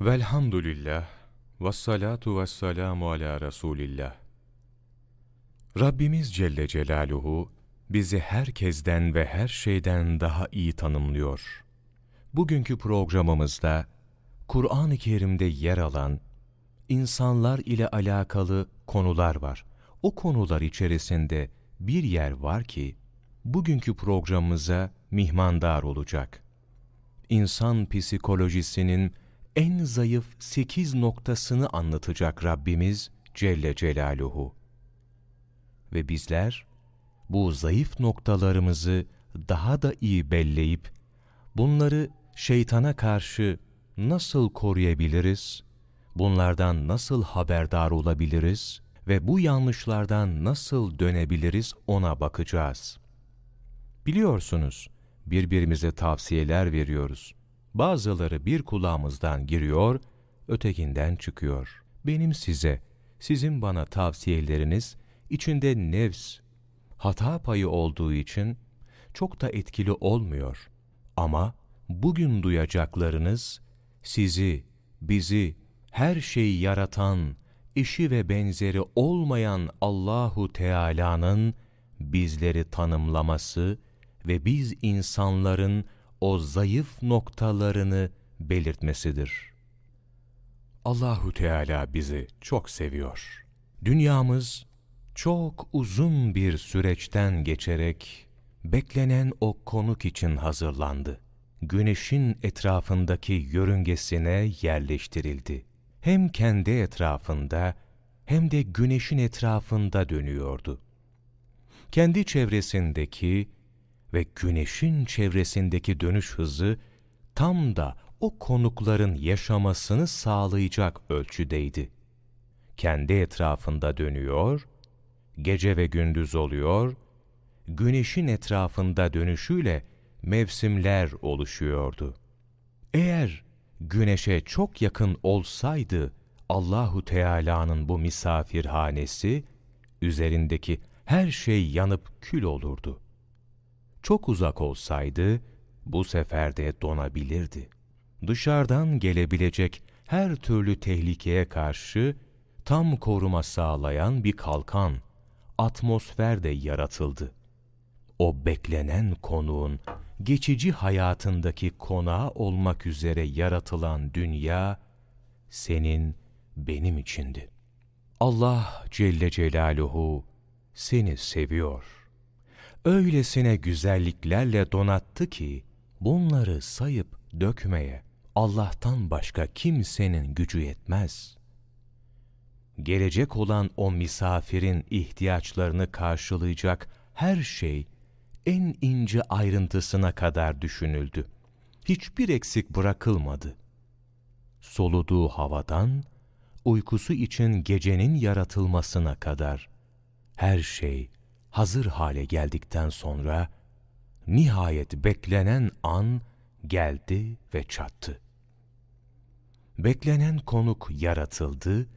Velhamdülillah ve salatu ve selamu ala Resulillah. Rabbimiz Celle Celaluhu bizi herkesten ve her şeyden daha iyi tanımlıyor. Bugünkü programımızda Kur'an-ı Kerim'de yer alan insanlar ile alakalı konular var. O konular içerisinde bir yer var ki bugünkü programımıza mihmandar olacak. İnsan psikolojisinin en zayıf sekiz noktasını anlatacak Rabbimiz Celle Celaluhu. Ve bizler bu zayıf noktalarımızı daha da iyi belleyip bunları şeytana karşı nasıl koruyabiliriz? Bunlardan nasıl haberdar olabiliriz ve bu yanlışlardan nasıl dönebiliriz ona bakacağız. Biliyorsunuz, birbirimize tavsiyeler veriyoruz. Bazıları bir kulağımızdan giriyor, ötekinden çıkıyor. Benim size, sizin bana tavsiyeleriniz içinde nefs, hata payı olduğu için çok da etkili olmuyor. Ama bugün duyacaklarınız sizi, bizi, her şeyi yaratan, eşi ve benzeri olmayan Allahu Teala'nın bizleri tanımlaması ve biz insanların o zayıf noktalarını belirtmesidir. Allahu Teala bizi çok seviyor. Dünyamız çok uzun bir süreçten geçerek beklenen o konuk için hazırlandı. Güneşin etrafındaki yörüngesine yerleştirildi. Hem kendi etrafında hem de güneşin etrafında dönüyordu. Kendi çevresindeki ve güneşin çevresindeki dönüş hızı tam da o konukların yaşamasını sağlayacak ölçüdeydi. Kendi etrafında dönüyor, gece ve gündüz oluyor, güneşin etrafında dönüşüyle mevsimler oluşuyordu. Eğer güneşe çok yakın olsaydı Allahu Teala'nın bu misafirhanesi üzerindeki her şey yanıp kül olurdu. Çok uzak olsaydı bu sefer de donabilirdi. Dışarıdan gelebilecek her türlü tehlikeye karşı tam koruma sağlayan bir kalkan, atmosfer de yaratıldı. O beklenen konuğun geçici hayatındaki konağı olmak üzere yaratılan dünya senin benim içindi. Allah Celle Celaluhu seni seviyor. Öylesine güzelliklerle donattı ki bunları sayıp dökmeye Allah'tan başka kimsenin gücü yetmez. Gelecek olan o misafirin ihtiyaçlarını karşılayacak her şey en ince ayrıntısına kadar düşünüldü. Hiçbir eksik bırakılmadı. Soluduğu havadan, uykusu için gecenin yaratılmasına kadar her şey hazır hale geldikten sonra nihayet beklenen an geldi ve çattı. Beklenen konuk yaratıldı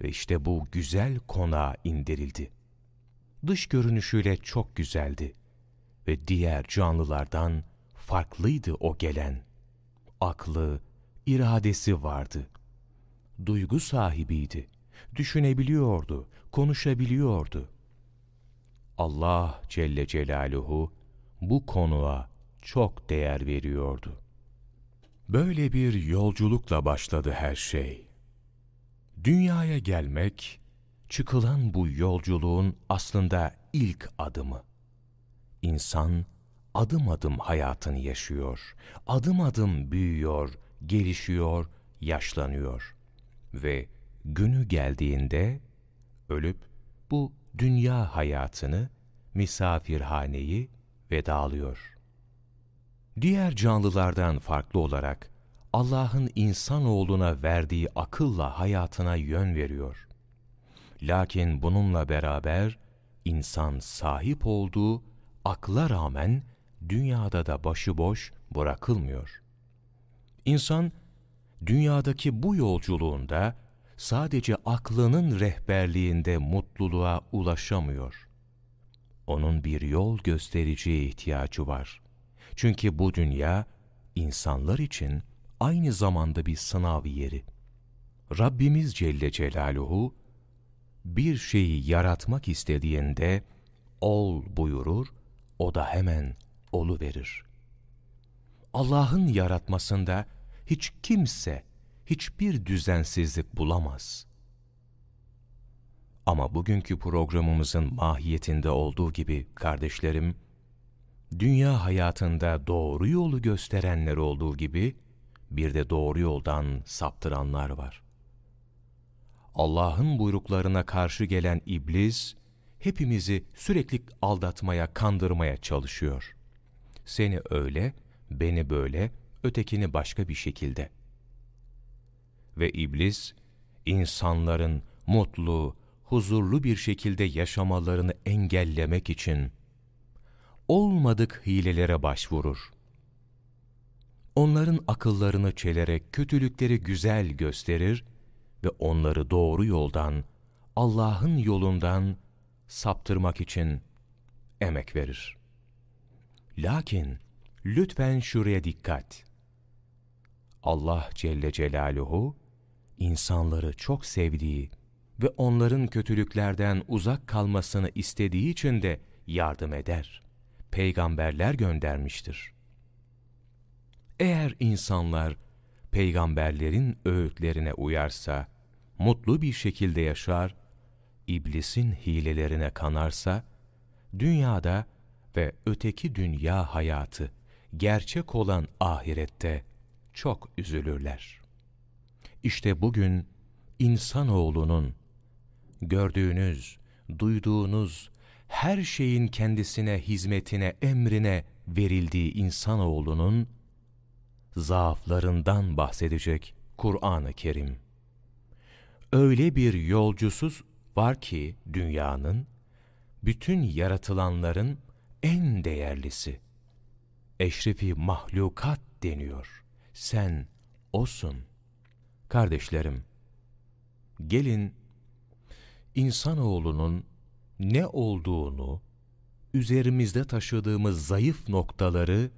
ve işte bu güzel konağa indirildi. Dış görünüşüyle çok güzeldi ve diğer canlılardan farklıydı o gelen. Aklı, iradesi vardı. Duygu sahibiydi. Düşünebiliyordu, konuşabiliyordu. Allah Celle Celaluhu bu konuğa çok değer veriyordu. Böyle bir yolculukla başladı her şey. Dünyaya gelmek, çıkılan bu yolculuğun aslında ilk adımı. İnsan adım adım hayatını yaşıyor, adım adım büyüyor, gelişiyor, yaşlanıyor ve günü geldiğinde ölüp bu dünya hayatını, misafirhaneyi vedalıyor. Diğer canlılardan farklı olarak Allah'ın insanoğluna verdiği akılla hayatına yön veriyor. Lakin bununla beraber insan sahip olduğu akla rağmen dünyada da başıboş bırakılmıyor. İnsan dünyadaki bu yolculuğunda sadece aklının rehberliğinde mutluluğa ulaşamıyor. Onun bir yol göstericiye ihtiyacı var. Çünkü bu dünya insanlar için aynı zamanda bir sınav yeri. Rabbimiz Celle Celaluhu bir şeyi yaratmak istediğinde ol buyurur, o da hemen olu verir. Allah'ın yaratmasında hiç kimse hiçbir düzensizlik bulamaz. Ama bugünkü programımızın mahiyetinde olduğu gibi kardeşlerim, dünya hayatında doğru yolu gösterenler olduğu gibi bir de doğru yoldan saptıranlar var. Allah'ın buyruklarına karşı gelen iblis, hepimizi sürekli aldatmaya, kandırmaya çalışıyor. Seni öyle, beni böyle, ötekini başka bir şekilde. Ve iblis, insanların mutlu, huzurlu bir şekilde yaşamalarını engellemek için olmadık hilelere başvurur. Onların akıllarını çelerek kötülükleri güzel gösterir ve onları doğru yoldan, Allah'ın yolundan saptırmak için emek verir. Lakin lütfen şuraya dikkat. Allah Celle Celaluhu insanları çok sevdiği ve onların kötülüklerden uzak kalmasını istediği için de yardım eder. Peygamberler göndermiştir. Eğer insanlar peygamberlerin öğütlerine uyarsa, mutlu bir şekilde yaşar, iblisin hilelerine kanarsa, dünyada ve öteki dünya hayatı, gerçek olan ahirette çok üzülürler. İşte bugün insanoğlunun gördüğünüz, duyduğunuz her şeyin kendisine, hizmetine, emrine verildiği insanoğlunun zaaflarından bahsedecek Kur'an-ı Kerim. Öyle bir yolcusuz var ki dünyanın, bütün yaratılanların en değerlisi. Eşrefi mahlukat deniyor. Sen osun. Kardeşlerim, gelin insanoğlunun ne olduğunu, üzerimizde taşıdığımız zayıf noktaları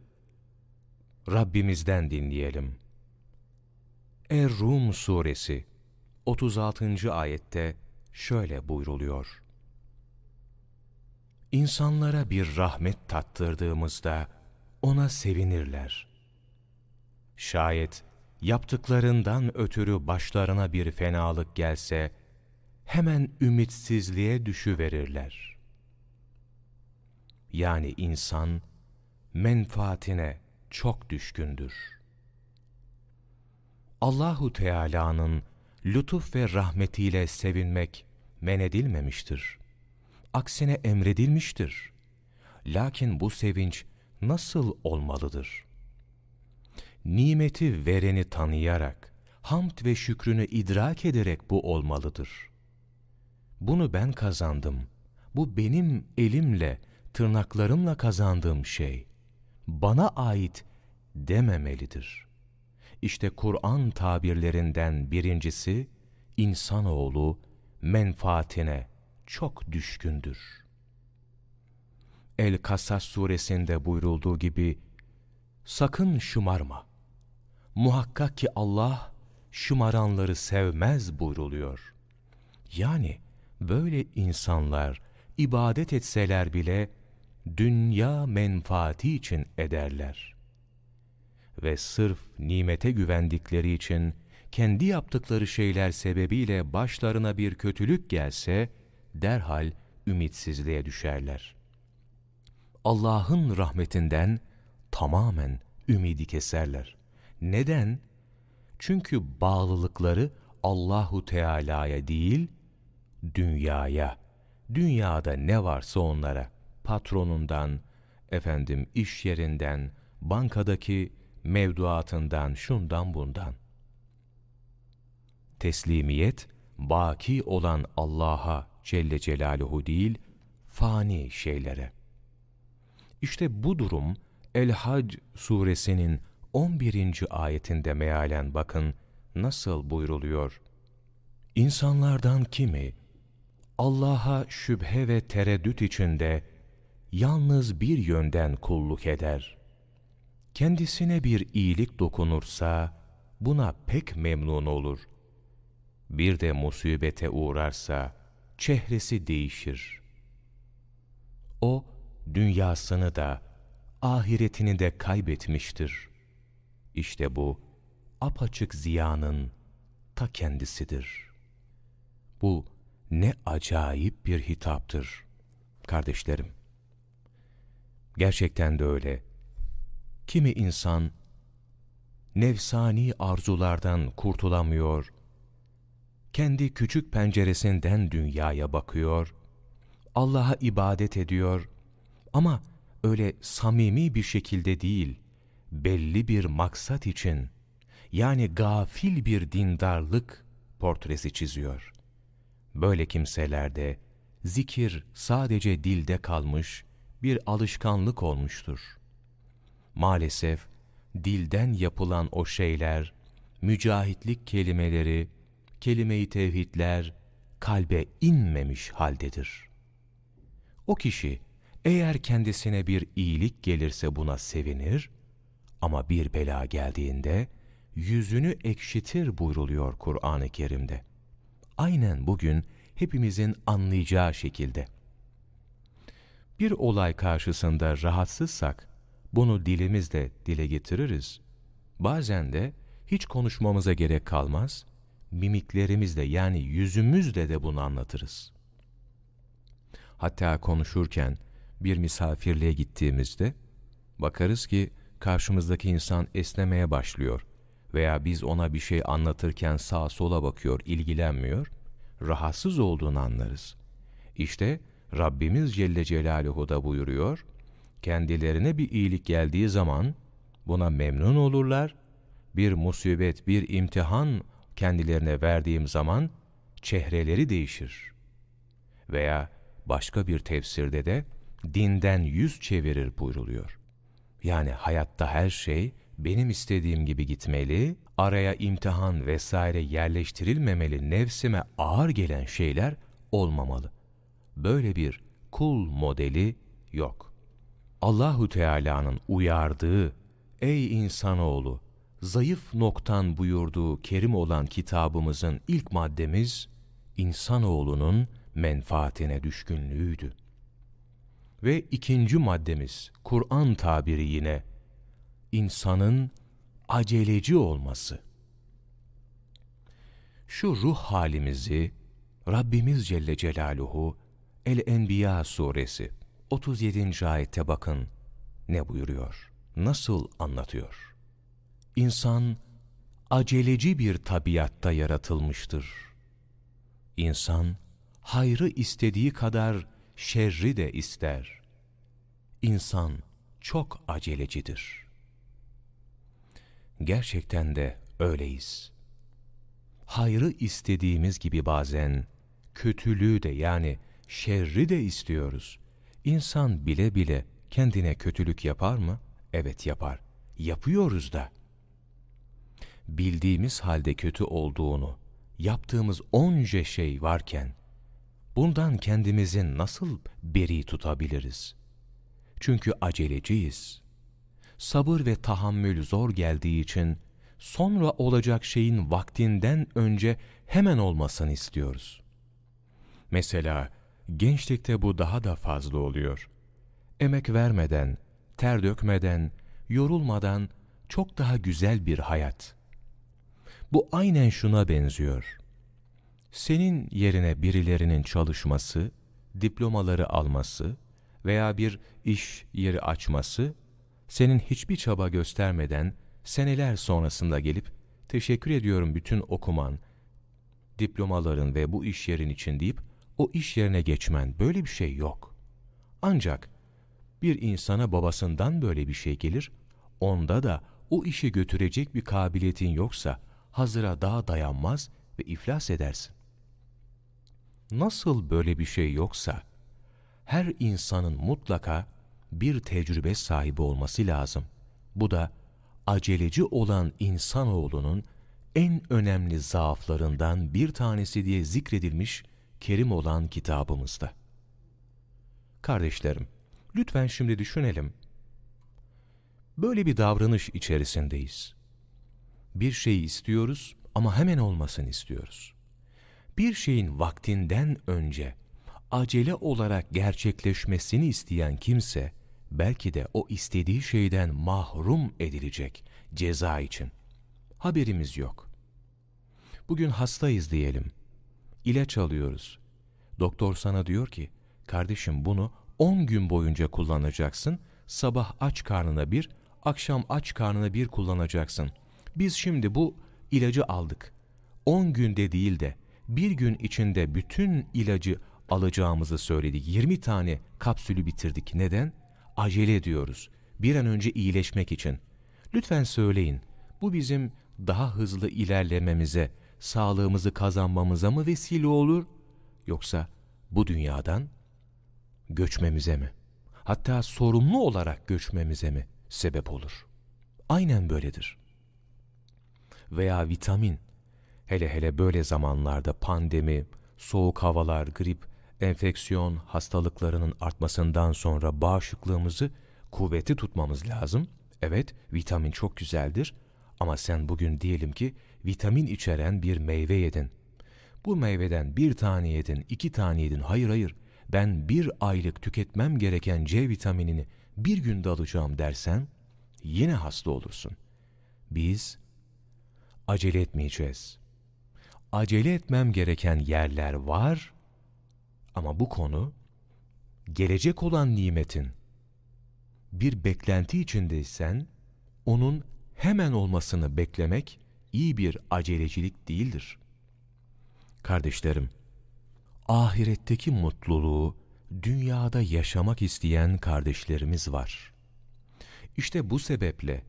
Rabbimizden dinleyelim. Er-Rum suresi 36. ayette şöyle buyruluyor. İnsanlara bir rahmet tattırdığımızda ona sevinirler. Şayet yaptıklarından ötürü başlarına bir fenalık gelse, hemen ümitsizliğe düşüverirler. Yani insan menfaatine çok düşkündür. Allahu Teala'nın lütuf ve rahmetiyle sevinmek men edilmemiştir. Aksine emredilmiştir. Lakin bu sevinç nasıl olmalıdır? Nimeti vereni tanıyarak, hamd ve şükrünü idrak ederek bu olmalıdır. Bunu ben kazandım. Bu benim elimle, tırnaklarımla kazandığım şey. Bana ait dememelidir. İşte Kur'an tabirlerinden birincisi, insanoğlu menfaatine çok düşkündür. El-Kasas suresinde buyurulduğu gibi, sakın şımarma. Muhakkak ki Allah şımaranları sevmez buyruluyor. Yani, böyle insanlar ibadet etseler bile dünya menfaati için ederler. Ve sırf nimete güvendikleri için kendi yaptıkları şeyler sebebiyle başlarına bir kötülük gelse derhal ümitsizliğe düşerler. Allah'ın rahmetinden tamamen ümidi keserler. Neden? Çünkü bağlılıkları Allahu Teala'ya değil, dünyaya, dünyada ne varsa onlara, patronundan, efendim iş yerinden, bankadaki mevduatından, şundan bundan. Teslimiyet, baki olan Allah'a Celle Celaluhu değil, fani şeylere. İşte bu durum, El-Hac suresinin 11. ayetinde mealen bakın nasıl buyruluyor. İnsanlardan kimi Allah'a şüphe ve tereddüt içinde yalnız bir yönden kulluk eder. Kendisine bir iyilik dokunursa buna pek memnun olur. Bir de musibete uğrarsa çehresi değişir. O dünyasını da ahiretini de kaybetmiştir. İşte bu apaçık ziyanın ta kendisidir. Bu ne acayip bir hitaptır kardeşlerim. Gerçekten de öyle. Kimi insan nefsani arzulardan kurtulamıyor, kendi küçük penceresinden dünyaya bakıyor, Allah'a ibadet ediyor ama öyle samimi bir şekilde değil, belli bir maksat için, yani gafil bir dindarlık portresi çiziyor. Böyle kimselerde zikir sadece dilde kalmış bir alışkanlık olmuştur. Maalesef dilden yapılan o şeyler, mücahitlik kelimeleri, kelime-i tevhidler kalbe inmemiş haldedir. O kişi eğer kendisine bir iyilik gelirse buna sevinir ama bir bela geldiğinde yüzünü ekşitir buyruluyor Kur'an-ı Kerim'de. Aynen bugün hepimizin anlayacağı şekilde. Bir olay karşısında rahatsızsak bunu dilimizle dile getiririz. Bazen de hiç konuşmamıza gerek kalmaz, mimiklerimizle yani yüzümüzle de bunu anlatırız. Hatta konuşurken bir misafirliğe gittiğimizde bakarız ki karşımızdaki insan esnemeye başlıyor veya biz ona bir şey anlatırken sağa sola bakıyor, ilgilenmiyor, rahatsız olduğunu anlarız. İşte Rabbimiz Celle Celaluhu da buyuruyor, kendilerine bir iyilik geldiği zaman buna memnun olurlar, bir musibet, bir imtihan kendilerine verdiğim zaman çehreleri değişir. Veya başka bir tefsirde de dinden yüz çevirir buyruluyor. Yani hayatta her şey benim istediğim gibi gitmeli, araya imtihan vesaire yerleştirilmemeli, nefsime ağır gelen şeyler olmamalı. Böyle bir kul modeli yok. Allahu Teala'nın uyardığı, ey insanoğlu, zayıf noktan buyurduğu kerim olan kitabımızın ilk maddemiz, insanoğlunun menfaatine düşkünlüğüydü. Ve ikinci maddemiz, Kur'an tabiri yine, insanın aceleci olması. Şu ruh halimizi Rabbimiz Celle Celaluhu El-Enbiya suresi 37. ayette bakın ne buyuruyor, nasıl anlatıyor. İnsan aceleci bir tabiatta yaratılmıştır. İnsan hayrı istediği kadar şerri de ister. İnsan çok acelecidir. Gerçekten de öyleyiz. Hayrı istediğimiz gibi bazen kötülüğü de yani şerri de istiyoruz. İnsan bile bile kendine kötülük yapar mı? Evet yapar. Yapıyoruz da. Bildiğimiz halde kötü olduğunu, yaptığımız onca şey varken, bundan kendimizi nasıl beri tutabiliriz? Çünkü aceleciyiz sabır ve tahammül zor geldiği için sonra olacak şeyin vaktinden önce hemen olmasını istiyoruz. Mesela gençlikte bu daha da fazla oluyor. Emek vermeden, ter dökmeden, yorulmadan çok daha güzel bir hayat. Bu aynen şuna benziyor. Senin yerine birilerinin çalışması, diplomaları alması veya bir iş yeri açması senin hiçbir çaba göstermeden seneler sonrasında gelip teşekkür ediyorum bütün okuman, diplomaların ve bu iş yerin için deyip o iş yerine geçmen böyle bir şey yok. Ancak bir insana babasından böyle bir şey gelir, onda da o işi götürecek bir kabiliyetin yoksa hazıra daha dayanmaz ve iflas edersin. Nasıl böyle bir şey yoksa, her insanın mutlaka bir tecrübe sahibi olması lazım. Bu da aceleci olan insanoğlunun en önemli zaaflarından bir tanesi diye zikredilmiş kerim olan kitabımızda. Kardeşlerim, lütfen şimdi düşünelim. Böyle bir davranış içerisindeyiz. Bir şeyi istiyoruz ama hemen olmasını istiyoruz. Bir şeyin vaktinden önce acele olarak gerçekleşmesini isteyen kimse belki de o istediği şeyden mahrum edilecek ceza için. Haberimiz yok. Bugün hastayız diyelim. İlaç alıyoruz. Doktor sana diyor ki, kardeşim bunu 10 gün boyunca kullanacaksın. Sabah aç karnına bir, akşam aç karnına bir kullanacaksın. Biz şimdi bu ilacı aldık. 10 günde değil de bir gün içinde bütün ilacı alacağımızı söyledik. 20 tane kapsülü bitirdik. Neden? Acele ediyoruz. Bir an önce iyileşmek için. Lütfen söyleyin. Bu bizim daha hızlı ilerlememize, sağlığımızı kazanmamıza mı vesile olur? Yoksa bu dünyadan göçmemize mi? Hatta sorumlu olarak göçmemize mi sebep olur? Aynen böyledir. Veya vitamin, hele hele böyle zamanlarda pandemi, soğuk havalar, grip, enfeksiyon hastalıklarının artmasından sonra bağışıklığımızı kuvveti tutmamız lazım. Evet, vitamin çok güzeldir ama sen bugün diyelim ki vitamin içeren bir meyve yedin. Bu meyveden bir tane yedin, iki tane yedin. Hayır hayır, ben bir aylık tüketmem gereken C vitaminini bir günde alacağım dersen yine hasta olursun. Biz acele etmeyeceğiz. Acele etmem gereken yerler var ama bu konu gelecek olan nimetin bir beklenti içindeysen onun hemen olmasını beklemek iyi bir acelecilik değildir. Kardeşlerim, ahiretteki mutluluğu dünyada yaşamak isteyen kardeşlerimiz var. İşte bu sebeple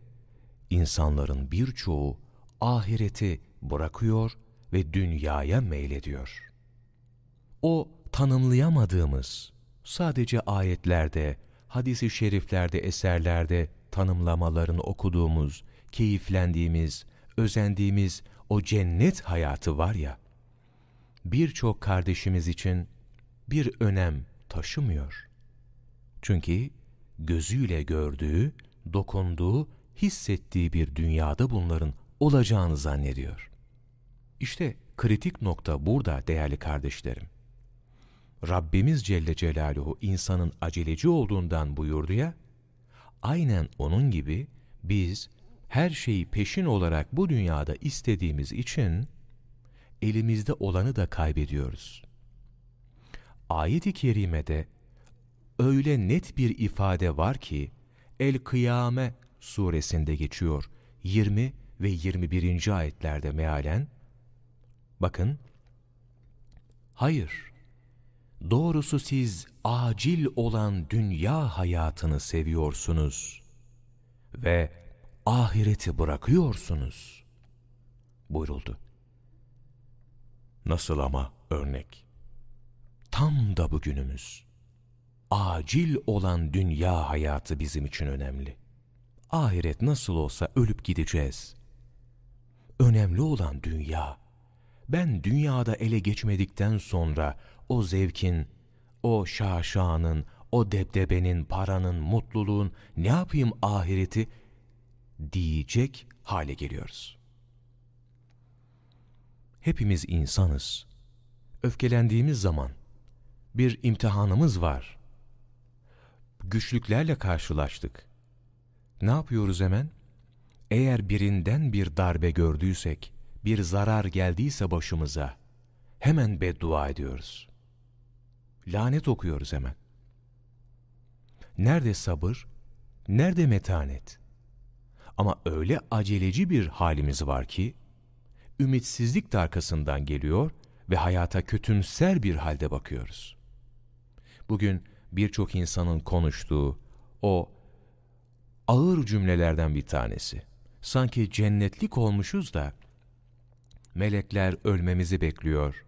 insanların birçoğu ahireti bırakıyor ve dünyaya meylediyor. O tanımlayamadığımız, sadece ayetlerde, hadisi şeriflerde, eserlerde tanımlamalarını okuduğumuz, keyiflendiğimiz, özendiğimiz o cennet hayatı var ya, birçok kardeşimiz için bir önem taşımıyor. Çünkü gözüyle gördüğü, dokunduğu, hissettiği bir dünyada bunların olacağını zannediyor. İşte kritik nokta burada değerli kardeşlerim. Rabbimiz Celle Celaluhu insanın aceleci olduğundan buyurdu ya, aynen onun gibi biz her şeyi peşin olarak bu dünyada istediğimiz için elimizde olanı da kaybediyoruz. Ayet-i kerimede öyle net bir ifade var ki El-Kıyame suresinde geçiyor 20 ve 21. ayetlerde mealen bakın hayır doğrusu siz acil olan dünya hayatını seviyorsunuz ve ahireti bırakıyorsunuz buyuruldu. Nasıl ama örnek? Tam da bugünümüz. Acil olan dünya hayatı bizim için önemli. Ahiret nasıl olsa ölüp gideceğiz. Önemli olan dünya. Ben dünyada ele geçmedikten sonra o zevkin, o şaşanın, o debdebenin, paranın, mutluluğun ne yapayım ahireti diyecek hale geliyoruz. Hepimiz insanız. Öfkelendiğimiz zaman bir imtihanımız var. Güçlüklerle karşılaştık. Ne yapıyoruz hemen? Eğer birinden bir darbe gördüysek, bir zarar geldiyse başımıza, hemen beddua ediyoruz. Lanet okuyoruz hemen. Nerede sabır? Nerede metanet? Ama öyle aceleci bir halimiz var ki, ümitsizlik de arkasından geliyor ve hayata kötümser bir halde bakıyoruz. Bugün birçok insanın konuştuğu o ağır cümlelerden bir tanesi. Sanki cennetlik olmuşuz da melekler ölmemizi bekliyor.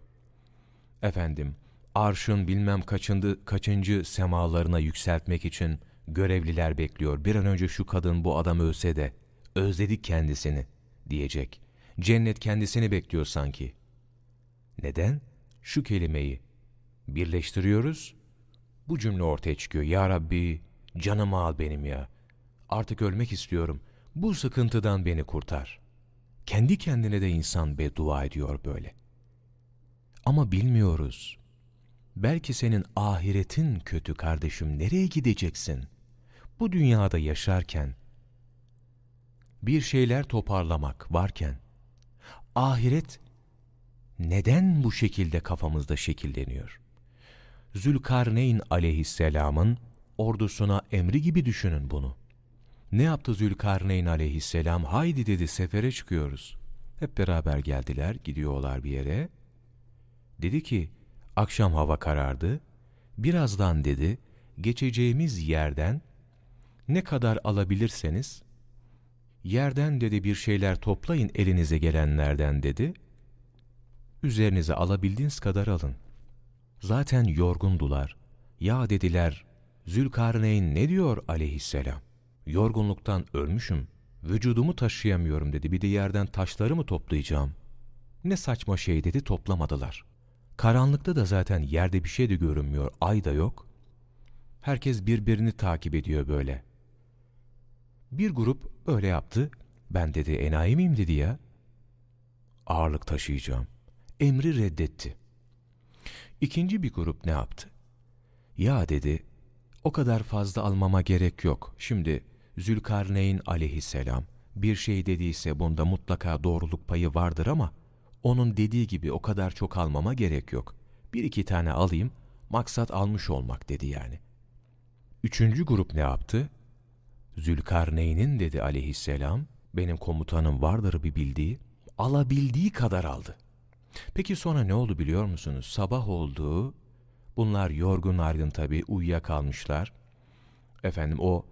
Efendim, arşın bilmem kaçıncı, kaçıncı semalarına yükseltmek için görevliler bekliyor. Bir an önce şu kadın bu adam ölse de özledik kendisini diyecek. Cennet kendisini bekliyor sanki. Neden? Şu kelimeyi birleştiriyoruz. Bu cümle ortaya çıkıyor. Ya Rabbi canımı al benim ya. Artık ölmek istiyorum. Bu sıkıntıdan beni kurtar. Kendi kendine de insan beddua ediyor böyle. Ama bilmiyoruz. Belki senin ahiretin kötü kardeşim nereye gideceksin? Bu dünyada yaşarken bir şeyler toparlamak varken ahiret neden bu şekilde kafamızda şekilleniyor? Zülkarneyn aleyhisselamın ordusuna emri gibi düşünün bunu. Ne yaptı Zülkarneyn aleyhisselam? Haydi dedi sefere çıkıyoruz. Hep beraber geldiler, gidiyorlar bir yere. Dedi ki, akşam hava karardı. Birazdan dedi, geçeceğimiz yerden ne kadar alabilirseniz, yerden dedi bir şeyler toplayın elinize gelenlerden dedi. Üzerinize alabildiğiniz kadar alın. Zaten yorgundular. Ya dediler, Zülkarneyn ne diyor aleyhisselam? Yorgunluktan ölmüşüm, vücudumu taşıyamıyorum dedi. Bir de yerden taşları mı toplayacağım? Ne saçma şey dedi toplamadılar. Karanlıkta da zaten yerde bir şey de görünmüyor, ay da yok. Herkes birbirini takip ediyor böyle. Bir grup öyle yaptı. Ben dedi enayi miyim dedi ya. Ağırlık taşıyacağım. Emri reddetti. İkinci bir grup ne yaptı? Ya dedi, o kadar fazla almama gerek yok. Şimdi Zülkarneyn aleyhisselam bir şey dediyse bunda mutlaka doğruluk payı vardır ama onun dediği gibi o kadar çok almama gerek yok. Bir iki tane alayım, maksat almış olmak dedi yani. Üçüncü grup ne yaptı? Zülkarneyn'in dedi aleyhisselam, benim komutanım vardır bir bildiği, alabildiği kadar aldı. Peki sonra ne oldu biliyor musunuz? Sabah oldu, bunlar yorgun argın tabii uyuyakalmışlar. Efendim o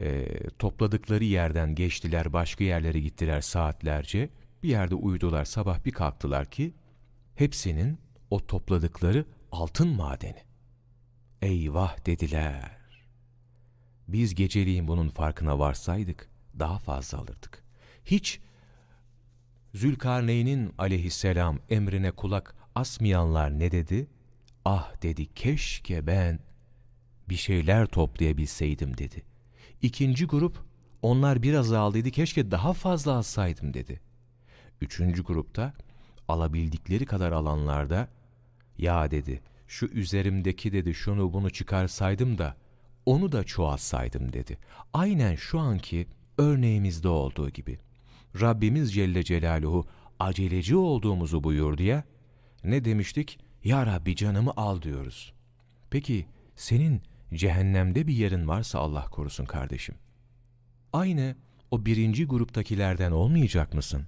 e, topladıkları yerden geçtiler, başka yerlere gittiler saatlerce. Bir yerde uyudular, sabah bir kalktılar ki hepsinin o topladıkları altın madeni. Eyvah dediler. Biz geceliğin bunun farkına varsaydık daha fazla alırdık. Hiç Zülkarneyn'in aleyhisselam emrine kulak asmayanlar ne dedi? Ah dedi keşke ben bir şeyler toplayabilseydim dedi. İkinci grup onlar biraz aldıydı keşke daha fazla alsaydım dedi. Üçüncü grupta alabildikleri kadar alanlarda ya dedi şu üzerimdeki dedi şunu bunu çıkarsaydım da onu da çoğalsaydım dedi. Aynen şu anki örneğimizde olduğu gibi. Rabbimiz Celle Celaluhu aceleci olduğumuzu buyurdu ya, ne demiştik? Ya Rabbi canımı al diyoruz. Peki senin cehennemde bir yerin varsa Allah korusun kardeşim. Aynı o birinci gruptakilerden olmayacak mısın?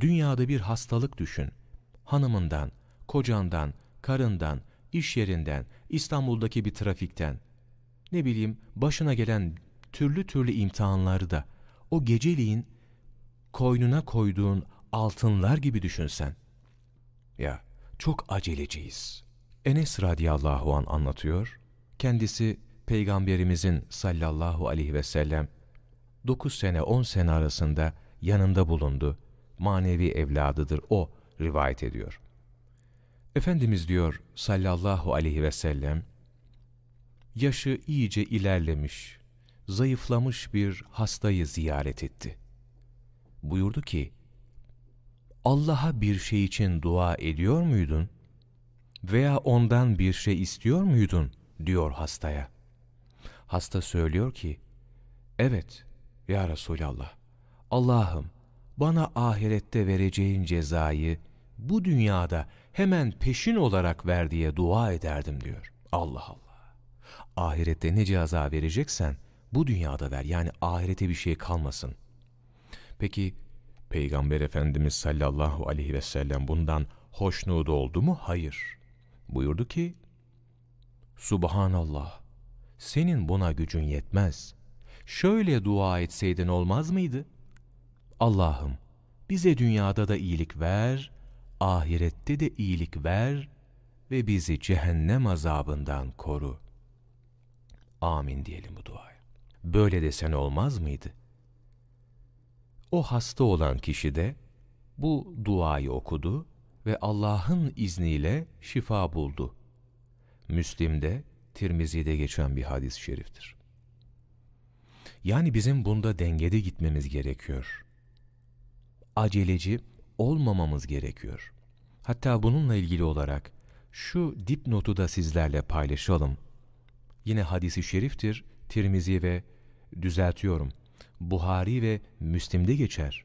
Dünyada bir hastalık düşün. Hanımından, kocandan, karından, iş yerinden, İstanbul'daki bir trafikten, ne bileyim başına gelen türlü türlü imtihanları da o geceliğin koynuna koyduğun altınlar gibi düşünsen. Ya çok aceleciyiz. Enes radıyallahu an anlatıyor. Kendisi Peygamberimizin sallallahu aleyhi ve sellem 9 sene 10 sene arasında yanında bulundu. Manevi evladıdır o rivayet ediyor. Efendimiz diyor sallallahu aleyhi ve sellem yaşı iyice ilerlemiş, zayıflamış bir hastayı ziyaret etti. Buyurdu ki, Allah'a bir şey için dua ediyor muydun? Veya ondan bir şey istiyor muydun? Diyor hastaya. Hasta söylüyor ki, evet ya Resulallah, Allah'ım bana ahirette vereceğin cezayı bu dünyada hemen peşin olarak ver diye dua ederdim diyor. Allah Allah ahirette ne ceza vereceksen bu dünyada ver. Yani ahirete bir şey kalmasın. Peki Peygamber Efendimiz sallallahu aleyhi ve sellem bundan hoşnut oldu mu? Hayır. Buyurdu ki, Subhanallah, senin buna gücün yetmez. Şöyle dua etseydin olmaz mıydı? Allah'ım, bize dünyada da iyilik ver, ahirette de iyilik ver ve bizi cehennem azabından koru. Amin diyelim bu duaya. Böyle desen olmaz mıydı? O hasta olan kişi de bu duayı okudu ve Allah'ın izniyle şifa buldu. Müslim'de, Tirmizi'de geçen bir hadis-i şeriftir. Yani bizim bunda dengede gitmemiz gerekiyor. aceleci olmamamız gerekiyor. Hatta bununla ilgili olarak şu dipnotu da sizlerle paylaşalım. Yine hadisi şeriftir, Tirmizi ve düzeltiyorum, Buhari ve Müslim'de geçer.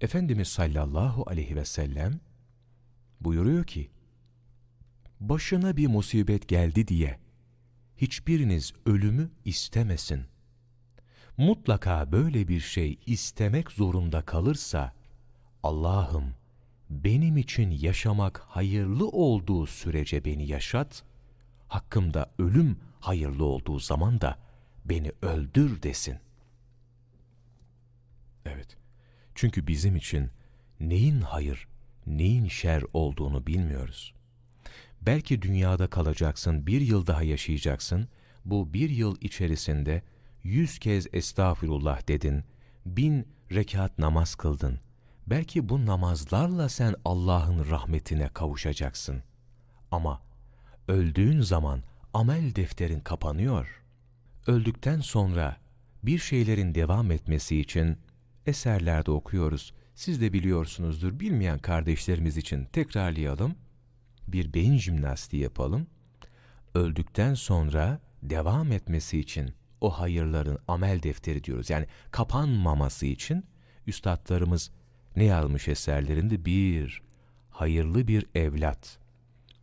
Efendimiz sallallahu aleyhi ve sellem buyuruyor ki, başına bir musibet geldi diye hiçbiriniz ölümü istemesin. Mutlaka böyle bir şey istemek zorunda kalırsa, Allah'ım benim için yaşamak hayırlı olduğu sürece beni yaşat, hakkımda ölüm hayırlı olduğu zaman da beni öldür desin. Evet, çünkü bizim için neyin hayır, neyin şer olduğunu bilmiyoruz. Belki dünyada kalacaksın, bir yıl daha yaşayacaksın. Bu bir yıl içerisinde yüz kez estağfirullah dedin, bin rekat namaz kıldın. Belki bu namazlarla sen Allah'ın rahmetine kavuşacaksın. Ama öldüğün zaman amel defterin kapanıyor. Öldükten sonra bir şeylerin devam etmesi için eserlerde okuyoruz. Siz de biliyorsunuzdur. Bilmeyen kardeşlerimiz için tekrarlayalım. Bir beyin jimnastiği yapalım. Öldükten sonra devam etmesi için o hayırların amel defteri diyoruz. Yani kapanmaması için üstadlarımız ne yazmış eserlerinde? Bir, hayırlı bir evlat.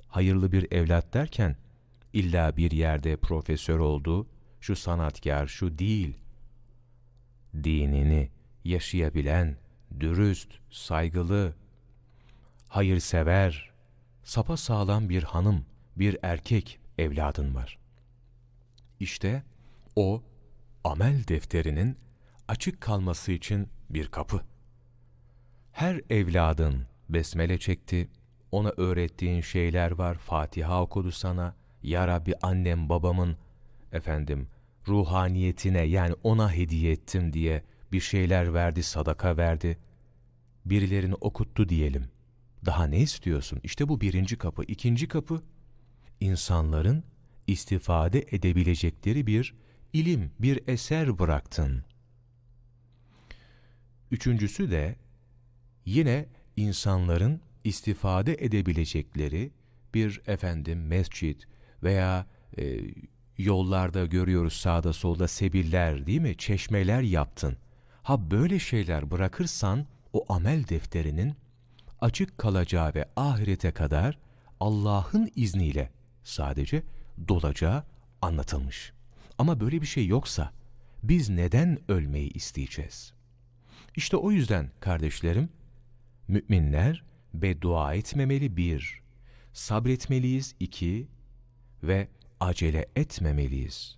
Hayırlı bir evlat derken illa bir yerde profesör oldu, şu sanatkar, şu değil. Dinini yaşayabilen, dürüst, saygılı, hayırsever, sapa sağlam bir hanım, bir erkek evladın var. İşte o amel defterinin açık kalması için bir kapı. Her evladın besmele çekti, ona öğrettiğin şeyler var, Fatiha okudu sana, Ya Rabbi annem babamın, efendim, ruhaniyetine yani ona hediye ettim diye bir şeyler verdi, sadaka verdi. Birilerini okuttu diyelim. Daha ne istiyorsun? İşte bu birinci kapı. İkinci kapı, insanların istifade edebilecekleri bir ilim, bir eser bıraktın. Üçüncüsü de yine insanların istifade edebilecekleri bir efendim mescit veya e, yollarda görüyoruz sağda solda sebiller değil mi? Çeşmeler yaptın. Ha böyle şeyler bırakırsan o amel defterinin açık kalacağı ve ahirete kadar Allah'ın izniyle sadece dolacağı anlatılmış. Ama böyle bir şey yoksa biz neden ölmeyi isteyeceğiz? İşte o yüzden kardeşlerim, müminler beddua etmemeli bir, sabretmeliyiz iki ve acele etmemeliyiz.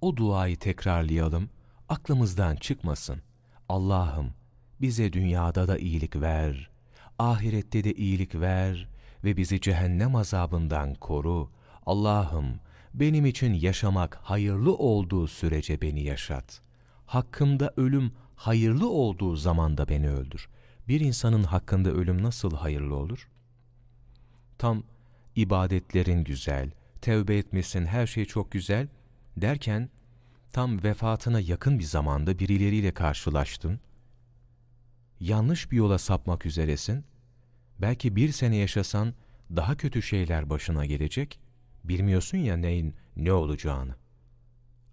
O duayı tekrarlayalım, aklımızdan çıkmasın. Allah'ım bize dünyada da iyilik ver, ahirette de iyilik ver ve bizi cehennem azabından koru. Allah'ım benim için yaşamak hayırlı olduğu sürece beni yaşat. Hakkımda ölüm hayırlı olduğu zamanda beni öldür. Bir insanın hakkında ölüm nasıl hayırlı olur? Tam ibadetlerin güzel, tevbe etmesin, her şey çok güzel derken tam vefatına yakın bir zamanda birileriyle karşılaştın. Yanlış bir yola sapmak üzeresin. Belki bir sene yaşasan daha kötü şeyler başına gelecek. Bilmiyorsun ya neyin ne olacağını.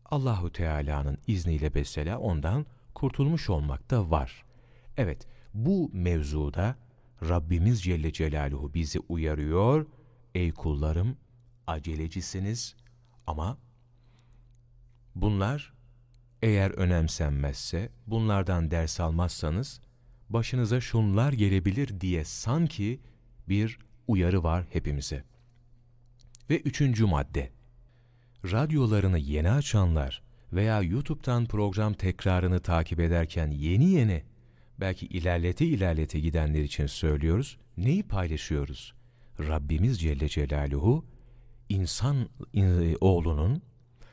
Allahu Teala'nın izniyle mesela ondan kurtulmuş olmak da var. Evet, bu mevzuda Rabbimiz Celle Celaluhu bizi uyarıyor. Ey kullarım, acelecisiniz ama bunlar eğer önemsenmezse, bunlardan ders almazsanız başınıza şunlar gelebilir diye sanki bir uyarı var hepimize. Ve üçüncü madde, radyolarını yeni açanlar veya YouTube'dan program tekrarını takip ederken yeni yeni, belki ilerlete ilerlete gidenler için söylüyoruz, neyi paylaşıyoruz? Rabbimiz Celle Celaluhu, insan e, oğlunun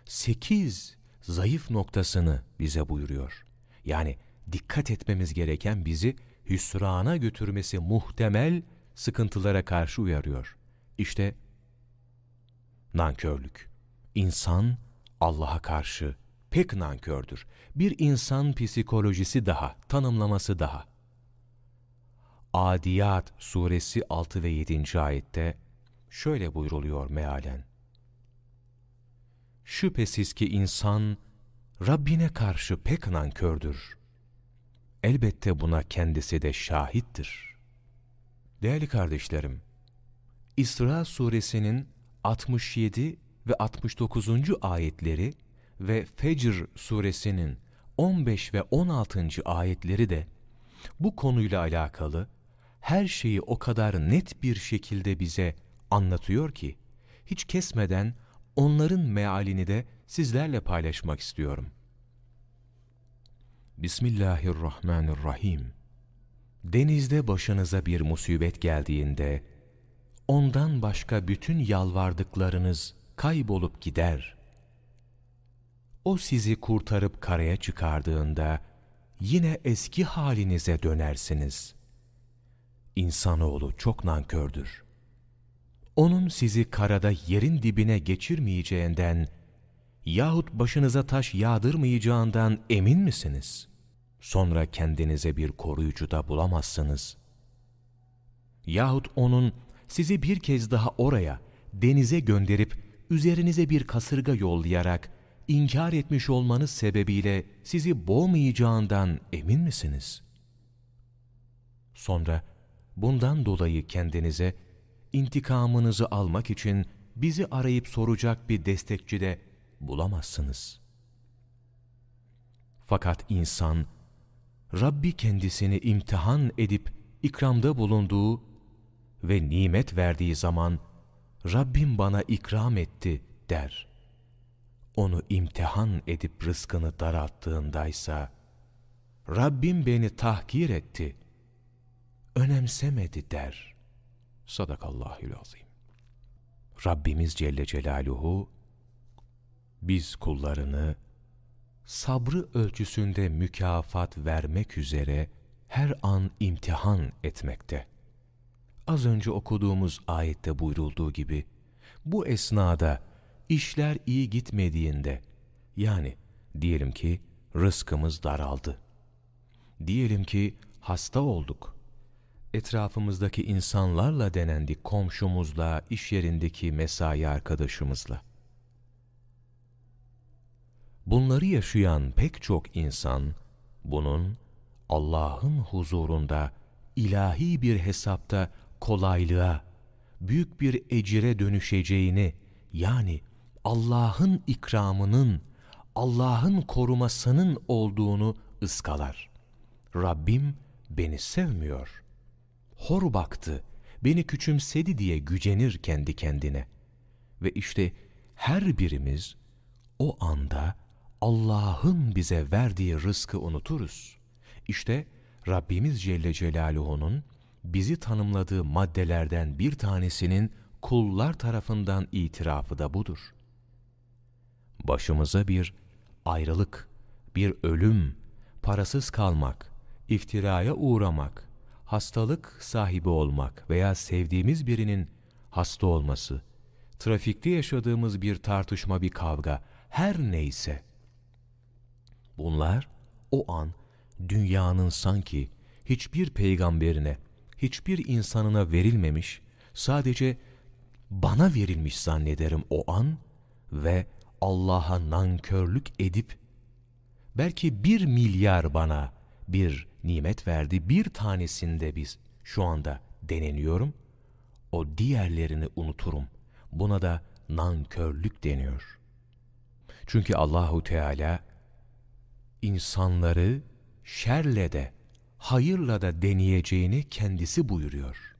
sekiz zayıf noktasını bize buyuruyor. Yani dikkat etmemiz gereken bizi hüsrana götürmesi muhtemel sıkıntılara karşı uyarıyor. İşte nankörlük. İnsan Allah'a karşı pek nankördür. Bir insan psikolojisi daha, tanımlaması daha. Adiyat suresi 6 ve 7. ayette şöyle buyruluyor mealen. Şüphesiz ki insan Rabbine karşı pek nankördür. Elbette buna kendisi de şahittir. Değerli kardeşlerim, İsra suresinin 67 ve 69. ayetleri ve Fecr suresinin 15 ve 16. ayetleri de bu konuyla alakalı her şeyi o kadar net bir şekilde bize anlatıyor ki hiç kesmeden onların mealini de sizlerle paylaşmak istiyorum. Bismillahirrahmanirrahim. Denizde başınıza bir musibet geldiğinde, ondan başka bütün yalvardıklarınız kaybolup gider. O sizi kurtarıp karaya çıkardığında, yine eski halinize dönersiniz. İnsanoğlu çok nankördür. Onun sizi karada yerin dibine geçirmeyeceğinden yahut başınıza taş yağdırmayacağından emin misiniz? Sonra kendinize bir koruyucu da bulamazsınız. Yahut onun sizi bir kez daha oraya, denize gönderip üzerinize bir kasırga yollayarak inkar etmiş olmanız sebebiyle sizi boğmayacağından emin misiniz? Sonra bundan dolayı kendinize intikamınızı almak için bizi arayıp soracak bir destekçi de bulamazsınız. Fakat insan, Rabbi kendisini imtihan edip ikramda bulunduğu ve nimet verdiği zaman, Rabbim bana ikram etti der. Onu imtihan edip rızkını daralttığındaysa, Rabbim beni tahkir etti, önemsemedi der. Sadakallahül azim. Rabbimiz Celle Celaluhu, biz kullarını sabrı ölçüsünde mükafat vermek üzere her an imtihan etmekte. Az önce okuduğumuz ayette buyrulduğu gibi, bu esnada işler iyi gitmediğinde, yani diyelim ki rızkımız daraldı, diyelim ki hasta olduk, etrafımızdaki insanlarla denendik, komşumuzla, iş yerindeki mesai arkadaşımızla. Bunları yaşayan pek çok insan, bunun Allah'ın huzurunda ilahi bir hesapta kolaylığa, büyük bir ecire dönüşeceğini, yani Allah'ın ikramının, Allah'ın korumasının olduğunu ıskalar. Rabbim beni sevmiyor. Hor baktı, beni küçümsedi diye gücenir kendi kendine. Ve işte her birimiz o anda Allah'ın bize verdiği rızkı unuturuz. İşte Rabbimiz Celle Celaluhu'nun bizi tanımladığı maddelerden bir tanesinin kullar tarafından itirafı da budur. Başımıza bir ayrılık, bir ölüm, parasız kalmak, iftiraya uğramak, hastalık sahibi olmak veya sevdiğimiz birinin hasta olması, trafikte yaşadığımız bir tartışma, bir kavga, her neyse, Bunlar o an dünyanın sanki hiçbir peygamberine, hiçbir insanına verilmemiş, sadece bana verilmiş zannederim o an ve Allah'a nankörlük edip belki bir milyar bana bir nimet verdi, bir tanesinde biz şu anda deneniyorum, o diğerlerini unuturum. Buna da nankörlük deniyor. Çünkü Allahu Teala insanları şerle de, hayırla da deneyeceğini kendisi buyuruyor.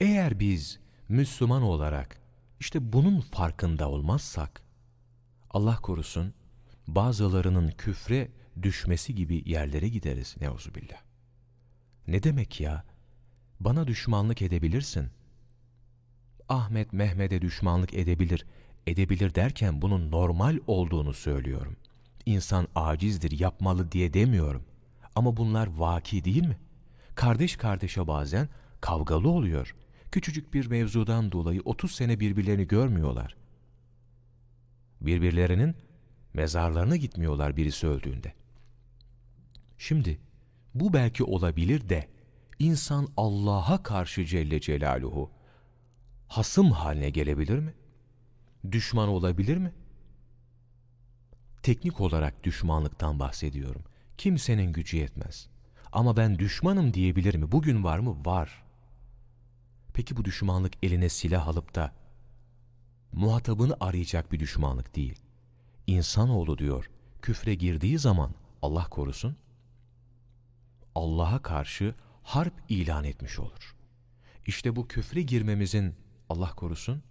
Eğer biz Müslüman olarak işte bunun farkında olmazsak, Allah korusun bazılarının küfre düşmesi gibi yerlere gideriz neuzubillah. Ne demek ya? Bana düşmanlık edebilirsin. Ahmet Mehmet'e düşmanlık edebilir. Edebilir derken bunun normal olduğunu söylüyorum insan acizdir, yapmalı diye demiyorum. Ama bunlar vaki değil mi? Kardeş kardeşe bazen kavgalı oluyor. Küçücük bir mevzudan dolayı 30 sene birbirlerini görmüyorlar. Birbirlerinin Mezarlarına gitmiyorlar birisi öldüğünde. Şimdi bu belki olabilir de insan Allah'a karşı Celle Celaluhu hasım haline gelebilir mi? Düşman olabilir mi? Teknik olarak düşmanlıktan bahsediyorum. Kimsenin gücü yetmez. Ama ben düşmanım diyebilir mi? Bugün var mı? Var. Peki bu düşmanlık eline silah alıp da muhatabını arayacak bir düşmanlık değil. İnsanoğlu diyor, küfre girdiği zaman Allah korusun, Allah'a karşı harp ilan etmiş olur. İşte bu küfre girmemizin Allah korusun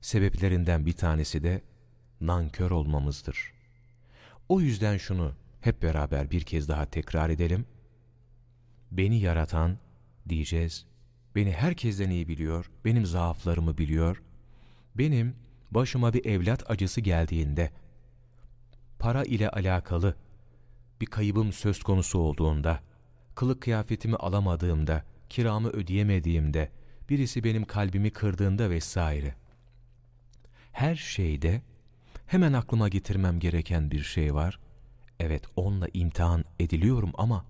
sebeplerinden bir tanesi de nankör olmamızdır. O yüzden şunu hep beraber bir kez daha tekrar edelim. Beni yaratan diyeceğiz. Beni herkesten iyi biliyor, benim zaaflarımı biliyor. Benim başıma bir evlat acısı geldiğinde, para ile alakalı bir kaybım söz konusu olduğunda, kılık kıyafetimi alamadığımda, kiramı ödeyemediğimde, birisi benim kalbimi kırdığında vesaire. Her şeyde hemen aklıma getirmem gereken bir şey var. Evet onunla imtihan ediliyorum ama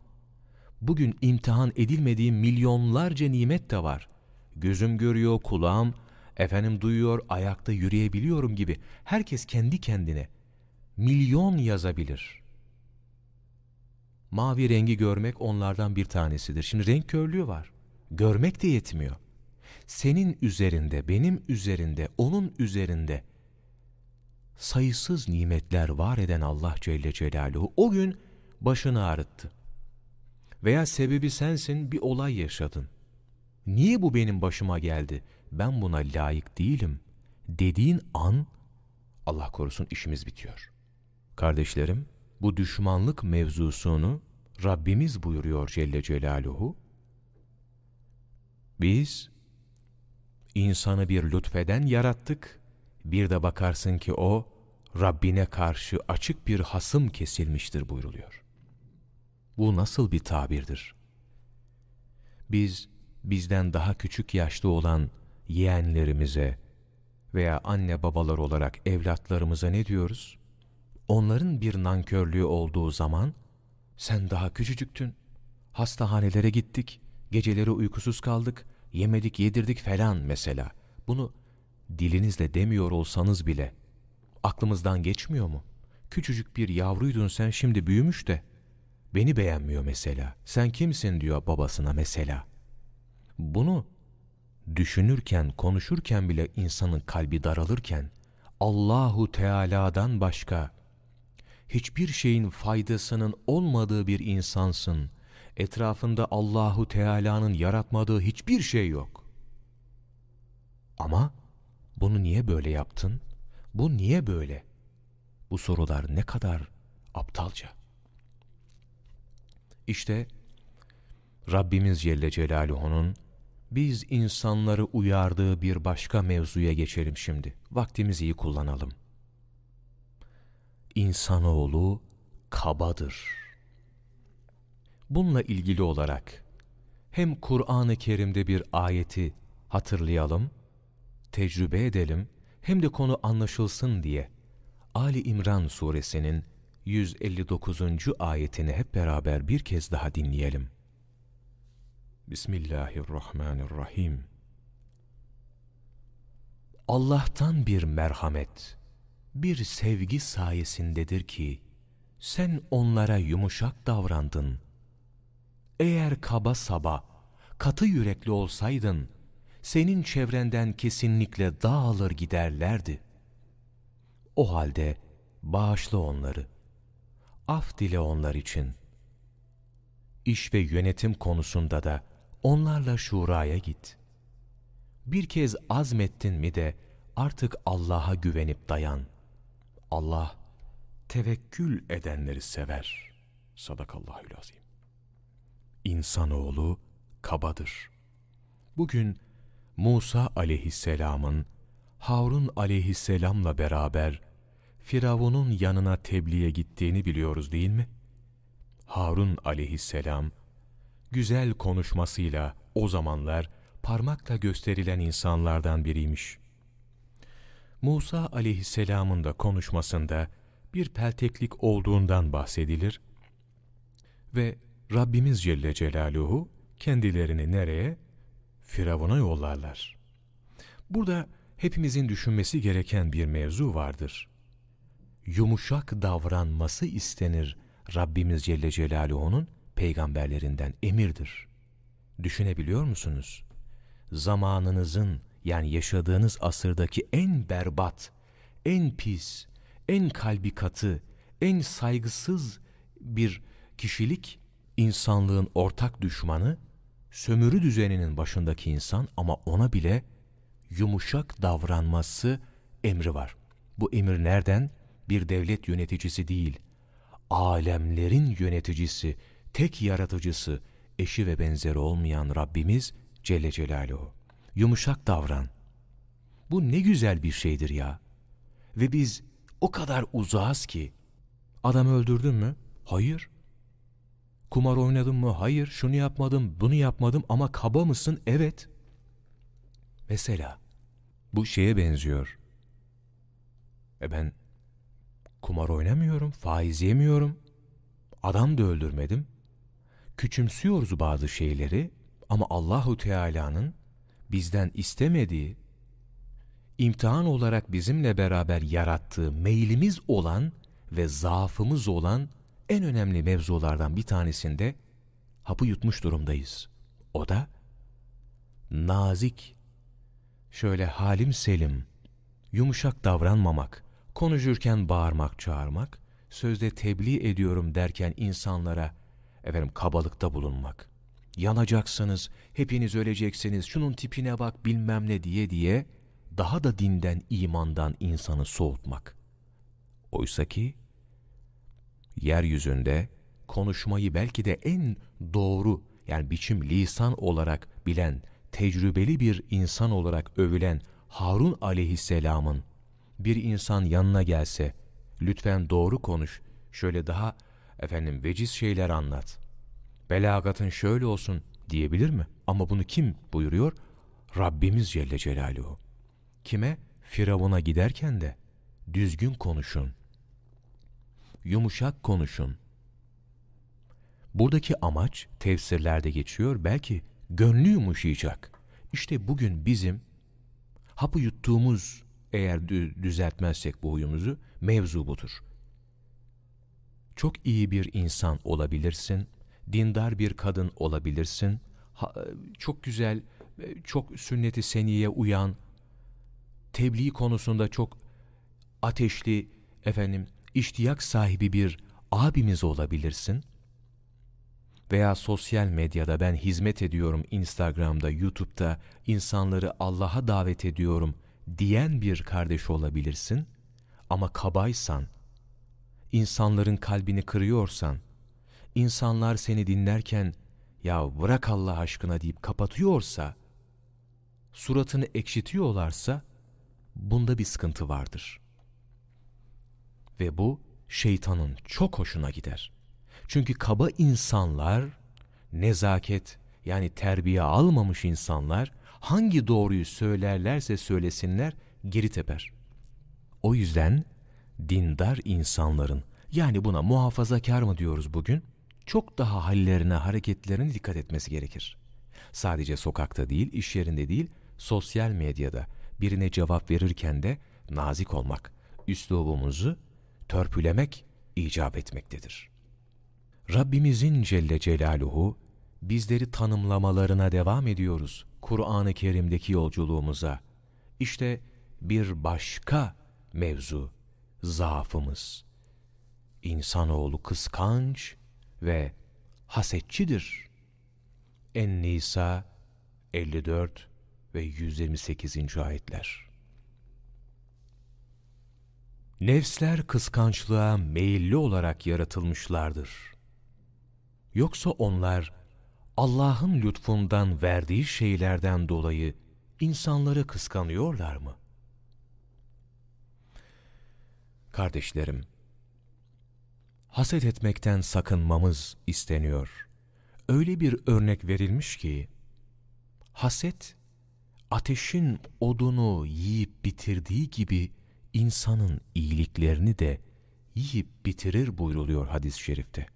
bugün imtihan edilmediğim milyonlarca nimet de var. Gözüm görüyor, kulağım, efendim duyuyor, ayakta yürüyebiliyorum gibi. Herkes kendi kendine milyon yazabilir. Mavi rengi görmek onlardan bir tanesidir. Şimdi renk körlüğü var. Görmek de yetmiyor. Senin üzerinde, benim üzerinde, onun üzerinde sayısız nimetler var eden Allah Celle Celaluhu o gün başını ağrıttı. Veya sebebi sensin bir olay yaşadın. Niye bu benim başıma geldi? Ben buna layık değilim. Dediğin an Allah korusun işimiz bitiyor. Kardeşlerim bu düşmanlık mevzusunu Rabbimiz buyuruyor Celle Celaluhu. Biz insanı bir lütfeden yarattık. Bir de bakarsın ki o Rabbine karşı açık bir hasım kesilmiştir buyruluyor. Bu nasıl bir tabirdir? Biz bizden daha küçük yaşta olan yeğenlerimize veya anne babalar olarak evlatlarımıza ne diyoruz? Onların bir nankörlüğü olduğu zaman sen daha küçücüktün, hastahanelere gittik, geceleri uykusuz kaldık, yemedik yedirdik falan mesela. Bunu dilinizle demiyor olsanız bile aklımızdan geçmiyor mu? Küçücük bir yavruydun sen şimdi büyümüş de beni beğenmiyor mesela. Sen kimsin diyor babasına mesela. Bunu düşünürken, konuşurken bile insanın kalbi daralırken Allahu Teala'dan başka hiçbir şeyin faydasının olmadığı bir insansın. Etrafında Allahu Teala'nın yaratmadığı hiçbir şey yok. Ama bunu niye böyle yaptın? Bu niye böyle? Bu sorular ne kadar aptalca. İşte Rabbimiz Celle Celaluhu'nun biz insanları uyardığı bir başka mevzuya geçelim şimdi. Vaktimizi iyi kullanalım. İnsanoğlu kabadır. Bununla ilgili olarak hem Kur'an-ı Kerim'de bir ayeti hatırlayalım, tecrübe edelim, hem de konu anlaşılsın diye Ali İmran suresinin 159. ayetini hep beraber bir kez daha dinleyelim. Bismillahirrahmanirrahim. Allah'tan bir merhamet, bir sevgi sayesindedir ki, sen onlara yumuşak davrandın. Eğer kaba saba, katı yürekli olsaydın, senin çevrenden kesinlikle dağılır giderlerdi. O halde bağışla onları, af dile onlar için. İş ve yönetim konusunda da onlarla şuraya git. Bir kez azmettin mi de artık Allah'a güvenip dayan. Allah tevekkül edenleri sever. Sadakallahülazim. İnsanoğlu kabadır. Bugün Musa aleyhisselamın Harun aleyhisselamla beraber Firavun'un yanına tebliğe gittiğini biliyoruz değil mi? Harun aleyhisselam güzel konuşmasıyla o zamanlar parmakla gösterilen insanlardan biriymiş. Musa aleyhisselamın da konuşmasında bir pelteklik olduğundan bahsedilir. Ve Rabbimiz Celle Celaluhu kendilerini nereye? Firavun'a yollarlar. Burada hepimizin düşünmesi gereken bir mevzu vardır. Yumuşak davranması istenir Rabbimiz Celle Celaluhu'nun peygamberlerinden emirdir. Düşünebiliyor musunuz? Zamanınızın yani yaşadığınız asırdaki en berbat, en pis, en kalbi katı, en saygısız bir kişilik insanlığın ortak düşmanı, sömürü düzeninin başındaki insan ama ona bile yumuşak davranması emri var. Bu emir nereden? Bir devlet yöneticisi değil, alemlerin yöneticisi, tek yaratıcısı, eşi ve benzeri olmayan Rabbimiz Celle Celaluhu. Yumuşak davran. Bu ne güzel bir şeydir ya. Ve biz o kadar uzağız ki. Adam öldürdün mü? Hayır. Kumar oynadın mı? Hayır. Şunu yapmadım, bunu yapmadım ama kaba mısın? Evet. Mesela bu şeye benziyor. E ben kumar oynamıyorum, faiz yemiyorum. Adam da öldürmedim. Küçümsüyoruz bazı şeyleri ama Allahu Teala'nın bizden istemediği, imtihan olarak bizimle beraber yarattığı meylimiz olan ve zaafımız olan en önemli mevzulardan bir tanesinde hapı yutmuş durumdayız. O da nazik, şöyle halim selim, yumuşak davranmamak, konuşurken bağırmak, çağırmak, sözde tebliğ ediyorum derken insanlara efendim kabalıkta bulunmak. Yanacaksınız, hepiniz öleceksiniz, şunun tipine bak bilmem ne diye diye daha da dinden, imandan insanı soğutmak. Oysa ki yeryüzünde konuşmayı belki de en doğru yani biçim lisan olarak bilen, tecrübeli bir insan olarak övülen Harun aleyhisselamın bir insan yanına gelse, lütfen doğru konuş, şöyle daha efendim veciz şeyler anlat. Belagatın şöyle olsun diyebilir mi? Ama bunu kim buyuruyor? Rabbimiz Celle Celaluhu. Kime? Firavun'a giderken de düzgün konuşun. Yumuşak konuşun. Buradaki amaç tefsirlerde geçiyor belki gönlü yumuşayacak. İşte bugün bizim hapı yuttuğumuz eğer düzeltmezsek bu huyumuzu mevzu budur. Çok iyi bir insan olabilirsin, dindar bir kadın olabilirsin, çok güzel, çok sünneti seniye uyan, tebliğ konusunda çok ateşli, efendim, iştiyak sahibi bir abimiz olabilirsin. Veya sosyal medyada ben hizmet ediyorum Instagram'da, YouTube'da insanları Allah'a davet ediyorum diyen bir kardeş olabilirsin. Ama kabaysan, insanların kalbini kırıyorsan, insanlar seni dinlerken ya bırak Allah aşkına deyip kapatıyorsa, suratını ekşitiyorlarsa bunda bir sıkıntı vardır. Ve bu şeytanın çok hoşuna gider. Çünkü kaba insanlar, nezaket yani terbiye almamış insanlar hangi doğruyu söylerlerse söylesinler geri teper. O yüzden dindar insanların yani buna muhafazakar mı diyoruz bugün? Çok daha hallerine, hareketlerine dikkat etmesi gerekir. Sadece sokakta değil, iş yerinde değil, sosyal medyada birine cevap verirken de nazik olmak, üslubumuzu törpülemek icap etmektedir. Rabbimizin Celle Celaluhu bizleri tanımlamalarına devam ediyoruz Kur'an-ı Kerim'deki yolculuğumuza. İşte bir başka mevzu, zaafımız. İnsanoğlu kıskanç ve hasetçidir. En-Nisa 54 ve 128. ayetler. Nefsler kıskançlığa meyilli olarak yaratılmışlardır. Yoksa onlar Allah'ın lütfundan verdiği şeylerden dolayı insanları kıskanıyorlar mı? Kardeşlerim, haset etmekten sakınmamız isteniyor. Öyle bir örnek verilmiş ki, haset, ateşin odunu yiyip bitirdiği gibi insanın iyiliklerini de yiyip bitirir buyruluyor hadis-i şerifte.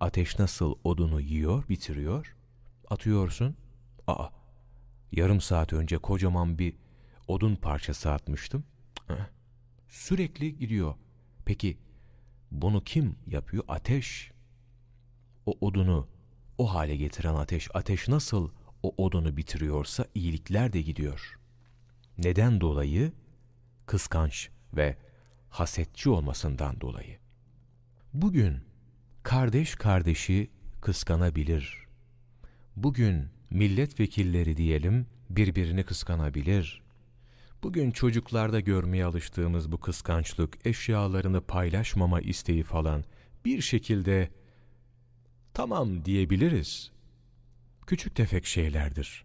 Ateş nasıl odunu yiyor, bitiriyor, atıyorsun. Aa, yarım saat önce kocaman bir odun parçası atmıştım. Sürekli gidiyor. Peki bunu kim yapıyor? Ateş. O odunu o hale getiren ateş, ateş nasıl o odunu bitiriyorsa iyilikler de gidiyor. Neden dolayı? Kıskanç ve hasetçi olmasından dolayı. Bugün kardeş kardeşi kıskanabilir. Bugün milletvekilleri diyelim birbirini kıskanabilir. Bugün çocuklarda görmeye alıştığımız bu kıskançlık, eşyalarını paylaşmama isteği falan bir şekilde tamam diyebiliriz. Küçük tefek şeylerdir.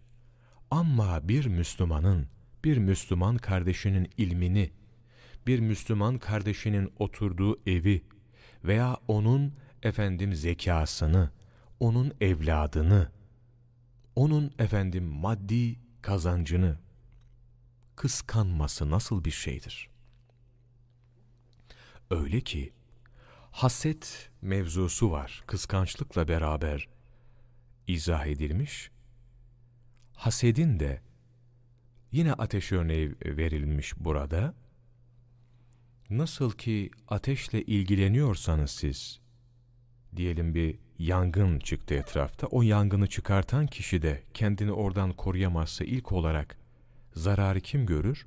Ama bir Müslümanın, bir Müslüman kardeşinin ilmini, bir Müslüman kardeşinin oturduğu evi veya onun efendim zekasını, onun evladını, onun efendim maddi kazancını kıskanması nasıl bir şeydir? Öyle ki haset mevzusu var kıskançlıkla beraber izah edilmiş. Hasedin de yine ateş örneği verilmiş burada. Nasıl ki ateşle ilgileniyorsanız siz, diyelim bir yangın çıktı etrafta, o yangını çıkartan kişi de kendini oradan koruyamazsa ilk olarak zararı kim görür?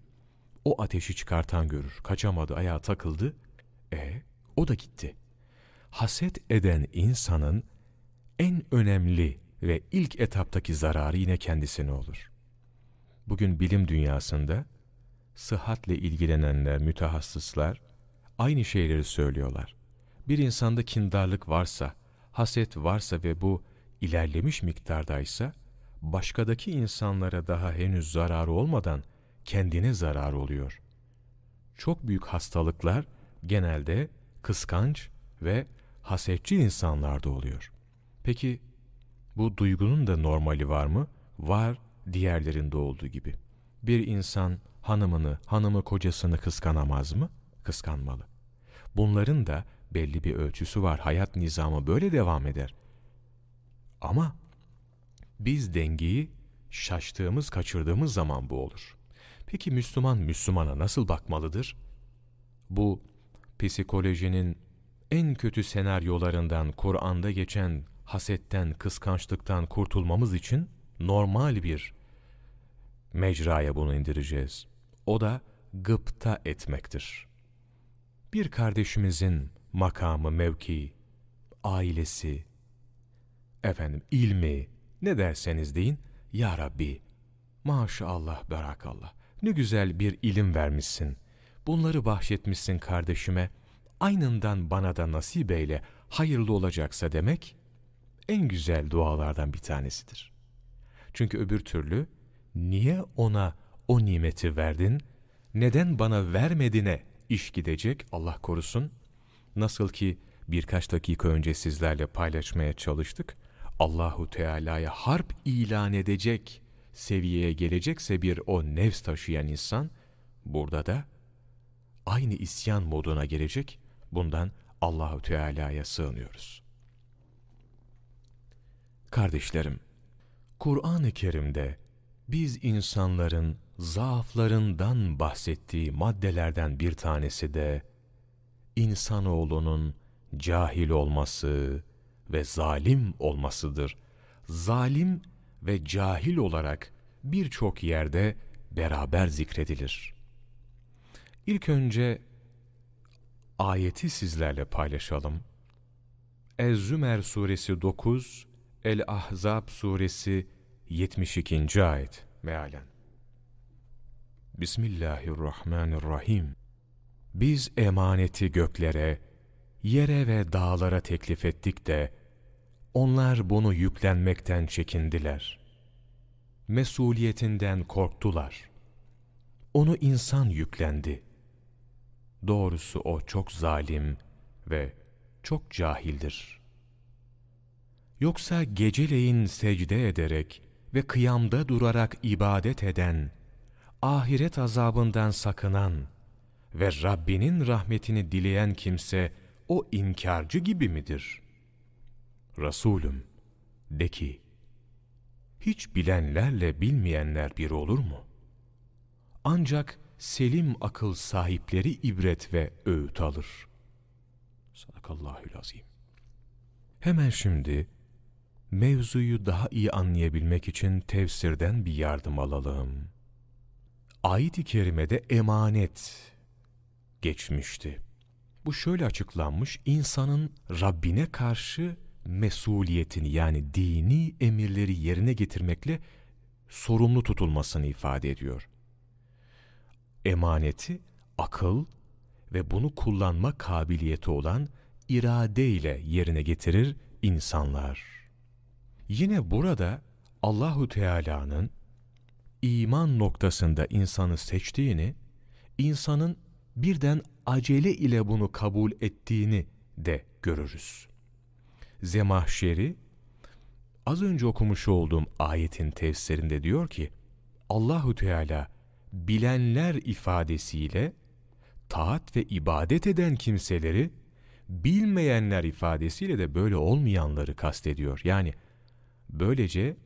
O ateşi çıkartan görür. Kaçamadı, ayağa takıldı. E o da gitti. Haset eden insanın en önemli ve ilk etaptaki zararı yine kendisine olur. Bugün bilim dünyasında sıhhatle ilgilenenler, mütehassıslar aynı şeyleri söylüyorlar. Bir insanda kindarlık varsa, haset varsa ve bu ilerlemiş miktardaysa, başkadaki insanlara daha henüz zararı olmadan kendine zarar oluyor. Çok büyük hastalıklar genelde kıskanç ve hasetçi insanlarda oluyor. Peki bu duygunun da normali var mı? Var diğerlerinde olduğu gibi. Bir insan hanımını, hanımı kocasını kıskanamaz mı? Kıskanmalı. Bunların da belli bir ölçüsü var. Hayat nizamı böyle devam eder. Ama biz dengeyi şaştığımız, kaçırdığımız zaman bu olur. Peki Müslüman Müslümana nasıl bakmalıdır? Bu psikolojinin en kötü senaryolarından Kur'an'da geçen hasetten, kıskançlıktan kurtulmamız için normal bir mecraya bunu indireceğiz. O da gıpta etmektir. Bir kardeşimizin makamı, mevkii, ailesi, efendim ilmi, ne derseniz deyin, Ya Rabbi, maşallah, berakallah, ne güzel bir ilim vermişsin, bunları bahşetmişsin kardeşime, aynından bana da nasip eyle, hayırlı olacaksa demek, en güzel dualardan bir tanesidir. Çünkü öbür türlü, niye ona o nimeti verdin, neden bana vermedine iş gidecek, Allah korusun. Nasıl ki birkaç dakika önce sizlerle paylaşmaya çalıştık, Allahu Teala'ya harp ilan edecek seviyeye gelecekse bir o nefs taşıyan insan, burada da aynı isyan moduna gelecek, bundan Allahu Teala'ya sığınıyoruz. Kardeşlerim, Kur'an-ı Kerim'de biz insanların zaaflarından bahsettiği maddelerden bir tanesi de insanoğlunun cahil olması ve zalim olmasıdır. Zalim ve cahil olarak birçok yerde beraber zikredilir. İlk önce ayeti sizlerle paylaşalım. Ez-Zümer suresi 9, El-Ahzab suresi 72. ayet mealen. Bismillahirrahmanirrahim. Biz emaneti göklere, yere ve dağlara teklif ettik de, onlar bunu yüklenmekten çekindiler. Mesuliyetinden korktular. Onu insan yüklendi. Doğrusu o çok zalim ve çok cahildir. Yoksa geceleyin secde ederek ve kıyamda durarak ibadet eden, ahiret azabından sakınan, ve Rabbinin rahmetini dileyen kimse o inkarcı gibi midir? Resulüm, de ki, hiç bilenlerle bilmeyenler bir olur mu? Ancak selim akıl sahipleri ibret ve öğüt alır. Sadakallahülazim. Hemen şimdi mevzuyu daha iyi anlayabilmek için tefsirden bir yardım alalım. Ayet-i kerimede emanet geçmişti. Bu şöyle açıklanmış, insanın Rabbine karşı mesuliyetini yani dini emirleri yerine getirmekle sorumlu tutulmasını ifade ediyor. Emaneti akıl ve bunu kullanma kabiliyeti olan irade ile yerine getirir insanlar. Yine burada Allahu Teala'nın iman noktasında insanı seçtiğini, insanın birden acele ile bunu kabul ettiğini de görürüz. Zemahşeri, az önce okumuş olduğum ayetin tefsirinde diyor ki, Allahu Teala bilenler ifadesiyle taat ve ibadet eden kimseleri, bilmeyenler ifadesiyle de böyle olmayanları kastediyor. Yani böylece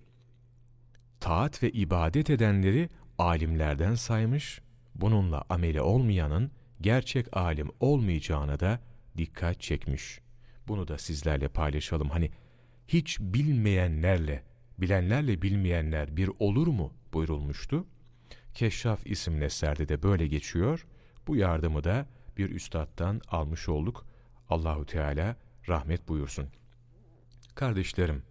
taat ve ibadet edenleri alimlerden saymış, bununla ameli olmayanın gerçek alim olmayacağına da dikkat çekmiş. Bunu da sizlerle paylaşalım. Hani hiç bilmeyenlerle, bilenlerle bilmeyenler bir olur mu buyurulmuştu. Keşşaf isimli eserde de böyle geçiyor. Bu yardımı da bir üstattan almış olduk. Allahu Teala rahmet buyursun. Kardeşlerim,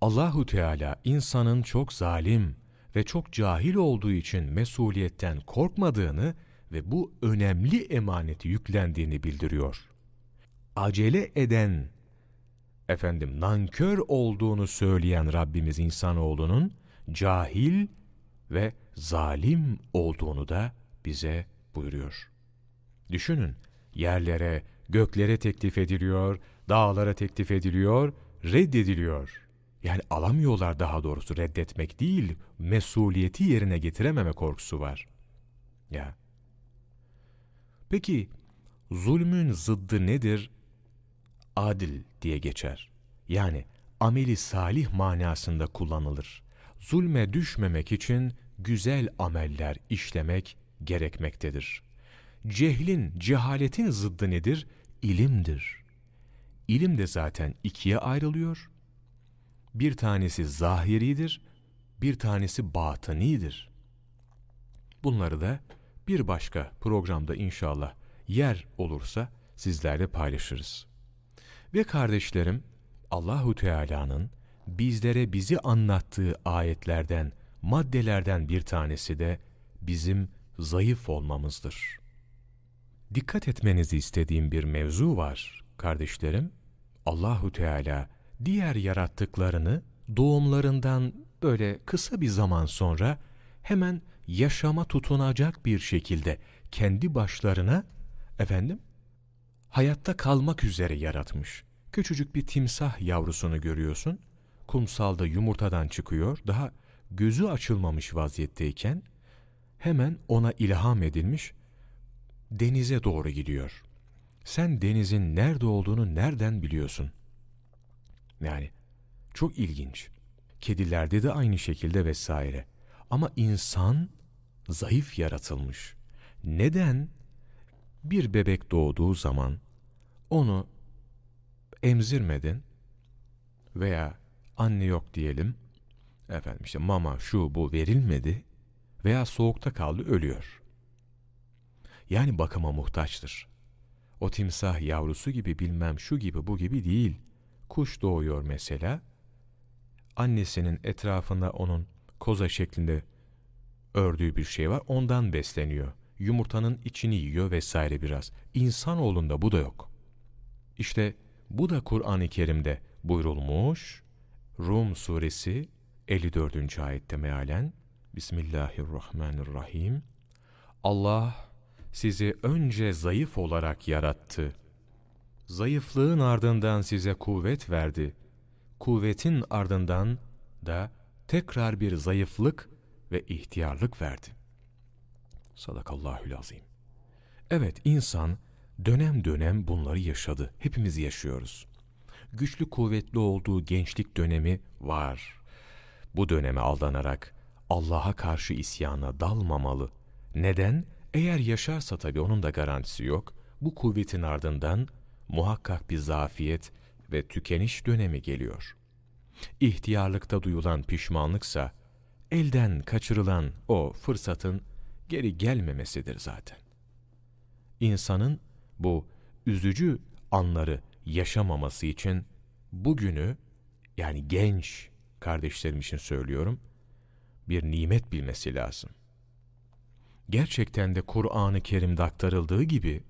Allahu Teala insanın çok zalim ve çok cahil olduğu için mesuliyetten korkmadığını ve bu önemli emaneti yüklendiğini bildiriyor. Acele eden, efendim nankör olduğunu söyleyen Rabbimiz insanoğlunun cahil ve zalim olduğunu da bize buyuruyor. Düşünün, yerlere, göklere teklif ediliyor, dağlara teklif ediliyor, reddediliyor. Yani alamıyorlar daha doğrusu reddetmek değil, mesuliyeti yerine getirememe korkusu var. Ya. Peki, zulmün zıddı nedir? Adil diye geçer. Yani ameli salih manasında kullanılır. Zulme düşmemek için güzel ameller işlemek gerekmektedir. Cehlin, cehaletin zıddı nedir? İlimdir. İlim de zaten ikiye ayrılıyor. Bir tanesi zahiridir, bir tanesi batınidir. Bunları da bir başka programda inşallah yer olursa sizlerle paylaşırız. Ve kardeşlerim, Allahu Teala'nın bizlere bizi anlattığı ayetlerden, maddelerden bir tanesi de bizim zayıf olmamızdır. Dikkat etmenizi istediğim bir mevzu var kardeşlerim. Allahu Teala diğer yarattıklarını doğumlarından böyle kısa bir zaman sonra hemen yaşama tutunacak bir şekilde kendi başlarına efendim hayatta kalmak üzere yaratmış. Küçücük bir timsah yavrusunu görüyorsun. Kumsalda yumurtadan çıkıyor. Daha gözü açılmamış vaziyetteyken hemen ona ilham edilmiş denize doğru gidiyor. Sen denizin nerede olduğunu nereden biliyorsun? Yani çok ilginç. Kedilerde de aynı şekilde vesaire. Ama insan zayıf yaratılmış. Neden? Bir bebek doğduğu zaman onu emzirmedin veya anne yok diyelim, efendim işte mama şu bu verilmedi veya soğukta kaldı ölüyor. Yani bakıma muhtaçtır. O timsah yavrusu gibi bilmem şu gibi bu gibi değil. Kuş doğuyor mesela. Annesinin etrafında onun koza şeklinde ördüğü bir şey var. Ondan besleniyor. Yumurtanın içini yiyor vesaire biraz. İnsanoğlunda bu da yok. İşte bu da Kur'an-ı Kerim'de buyurulmuş. Rum suresi 54. ayette mealen Bismillahirrahmanirrahim. Allah sizi önce zayıf olarak yarattı. Zayıflığın ardından size kuvvet verdi. Kuvvetin ardından da tekrar bir zayıflık ve ihtiyarlık verdi. Sadakallahül azim. Evet, insan dönem dönem bunları yaşadı. Hepimiz yaşıyoruz. Güçlü kuvvetli olduğu gençlik dönemi var. Bu döneme aldanarak Allah'a karşı isyana dalmamalı. Neden? Eğer yaşarsa tabii onun da garantisi yok. Bu kuvvetin ardından muhakkak bir zafiyet ve tükeniş dönemi geliyor. İhtiyarlıkta duyulan pişmanlıksa, elden kaçırılan o fırsatın geri gelmemesidir zaten. İnsanın bu üzücü anları yaşamaması için bugünü, yani genç kardeşlerim için söylüyorum, bir nimet bilmesi lazım. Gerçekten de Kur'an-ı Kerim'de aktarıldığı gibi,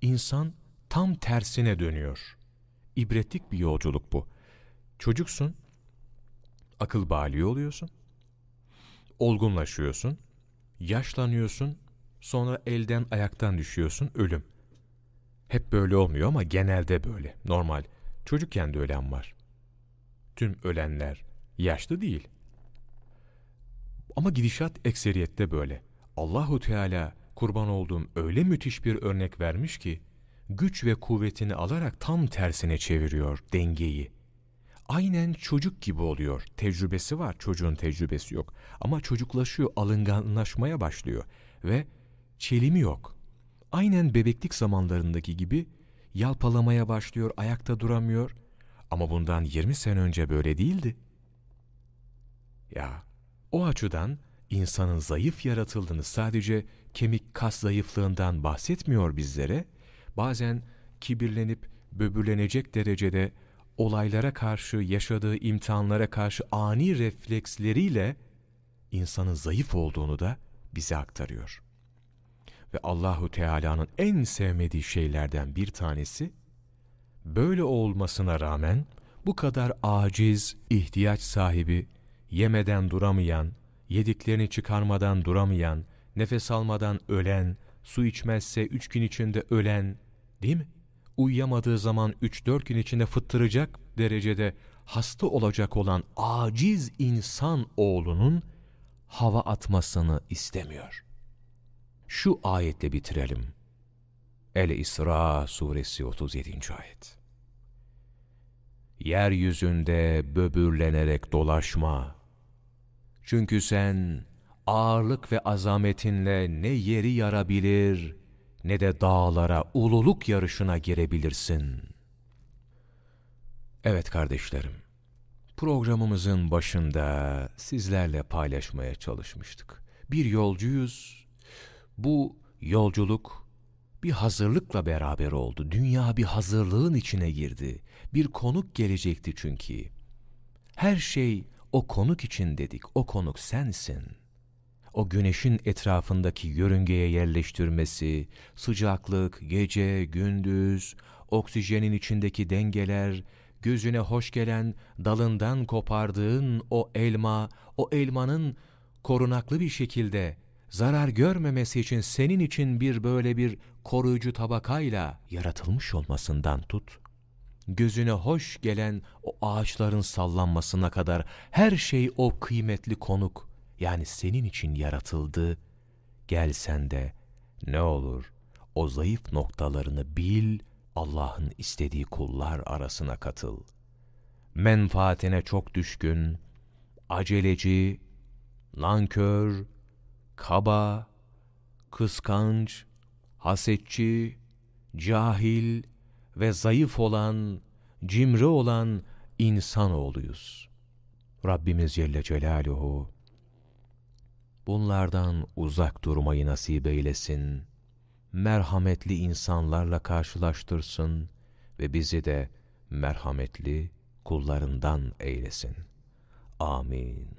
insan tam tersine dönüyor. İbretlik bir yolculuk bu. Çocuksun, akıl bali oluyorsun, olgunlaşıyorsun, yaşlanıyorsun, sonra elden ayaktan düşüyorsun, ölüm. Hep böyle olmuyor ama genelde böyle, normal. Çocukken de ölen var. Tüm ölenler yaşlı değil. Ama gidişat ekseriyette böyle. Allahu Teala kurban olduğum öyle müthiş bir örnek vermiş ki, güç ve kuvvetini alarak tam tersine çeviriyor dengeyi. Aynen çocuk gibi oluyor. Tecrübesi var, çocuğun tecrübesi yok. Ama çocuklaşıyor, alınganlaşmaya başlıyor ve çelimi yok. Aynen bebeklik zamanlarındaki gibi yalpalamaya başlıyor, ayakta duramıyor. Ama bundan 20 sene önce böyle değildi. Ya, o açıdan insanın zayıf yaratıldığını sadece kemik kas zayıflığından bahsetmiyor bizlere, bazen kibirlenip böbürlenecek derecede olaylara karşı, yaşadığı imtihanlara karşı ani refleksleriyle insanın zayıf olduğunu da bize aktarıyor. Ve Allahu Teala'nın en sevmediği şeylerden bir tanesi böyle olmasına rağmen bu kadar aciz, ihtiyaç sahibi, yemeden duramayan, yediklerini çıkarmadan duramayan, nefes almadan ölen, su içmezse üç gün içinde ölen, değil mi? Uyuyamadığı zaman üç dört gün içinde fıttıracak derecede hasta olacak olan aciz insan oğlunun hava atmasını istemiyor. Şu ayetle bitirelim. El-İsra suresi 37. ayet. Yeryüzünde böbürlenerek dolaşma. Çünkü sen ağırlık ve azametinle ne yeri yarabilir ne de dağlara ululuk yarışına girebilirsin. Evet kardeşlerim, programımızın başında sizlerle paylaşmaya çalışmıştık. Bir yolcuyuz. Bu yolculuk bir hazırlıkla beraber oldu. Dünya bir hazırlığın içine girdi. Bir konuk gelecekti çünkü. Her şey o konuk için dedik. O konuk sensin. O güneşin etrafındaki yörüngeye yerleştirmesi, sıcaklık, gece, gündüz, oksijenin içindeki dengeler, gözüne hoş gelen dalından kopardığın o elma, o elmanın korunaklı bir şekilde zarar görmemesi için senin için bir böyle bir koruyucu tabakayla yaratılmış olmasından tut. Gözüne hoş gelen o ağaçların sallanmasına kadar her şey o kıymetli konuk yani senin için yaratıldı. Gel sen de ne olur o zayıf noktalarını bil, Allah'ın istediği kullar arasına katıl. Menfaatine çok düşkün, aceleci, nankör, kaba, kıskanç, hasetçi, cahil ve zayıf olan, cimri olan insanoğluyuz. Rabbimiz Celle Celaluhu bunlardan uzak durmayı nasip eylesin, merhametli insanlarla karşılaştırsın ve bizi de merhametli kullarından eylesin. Amin.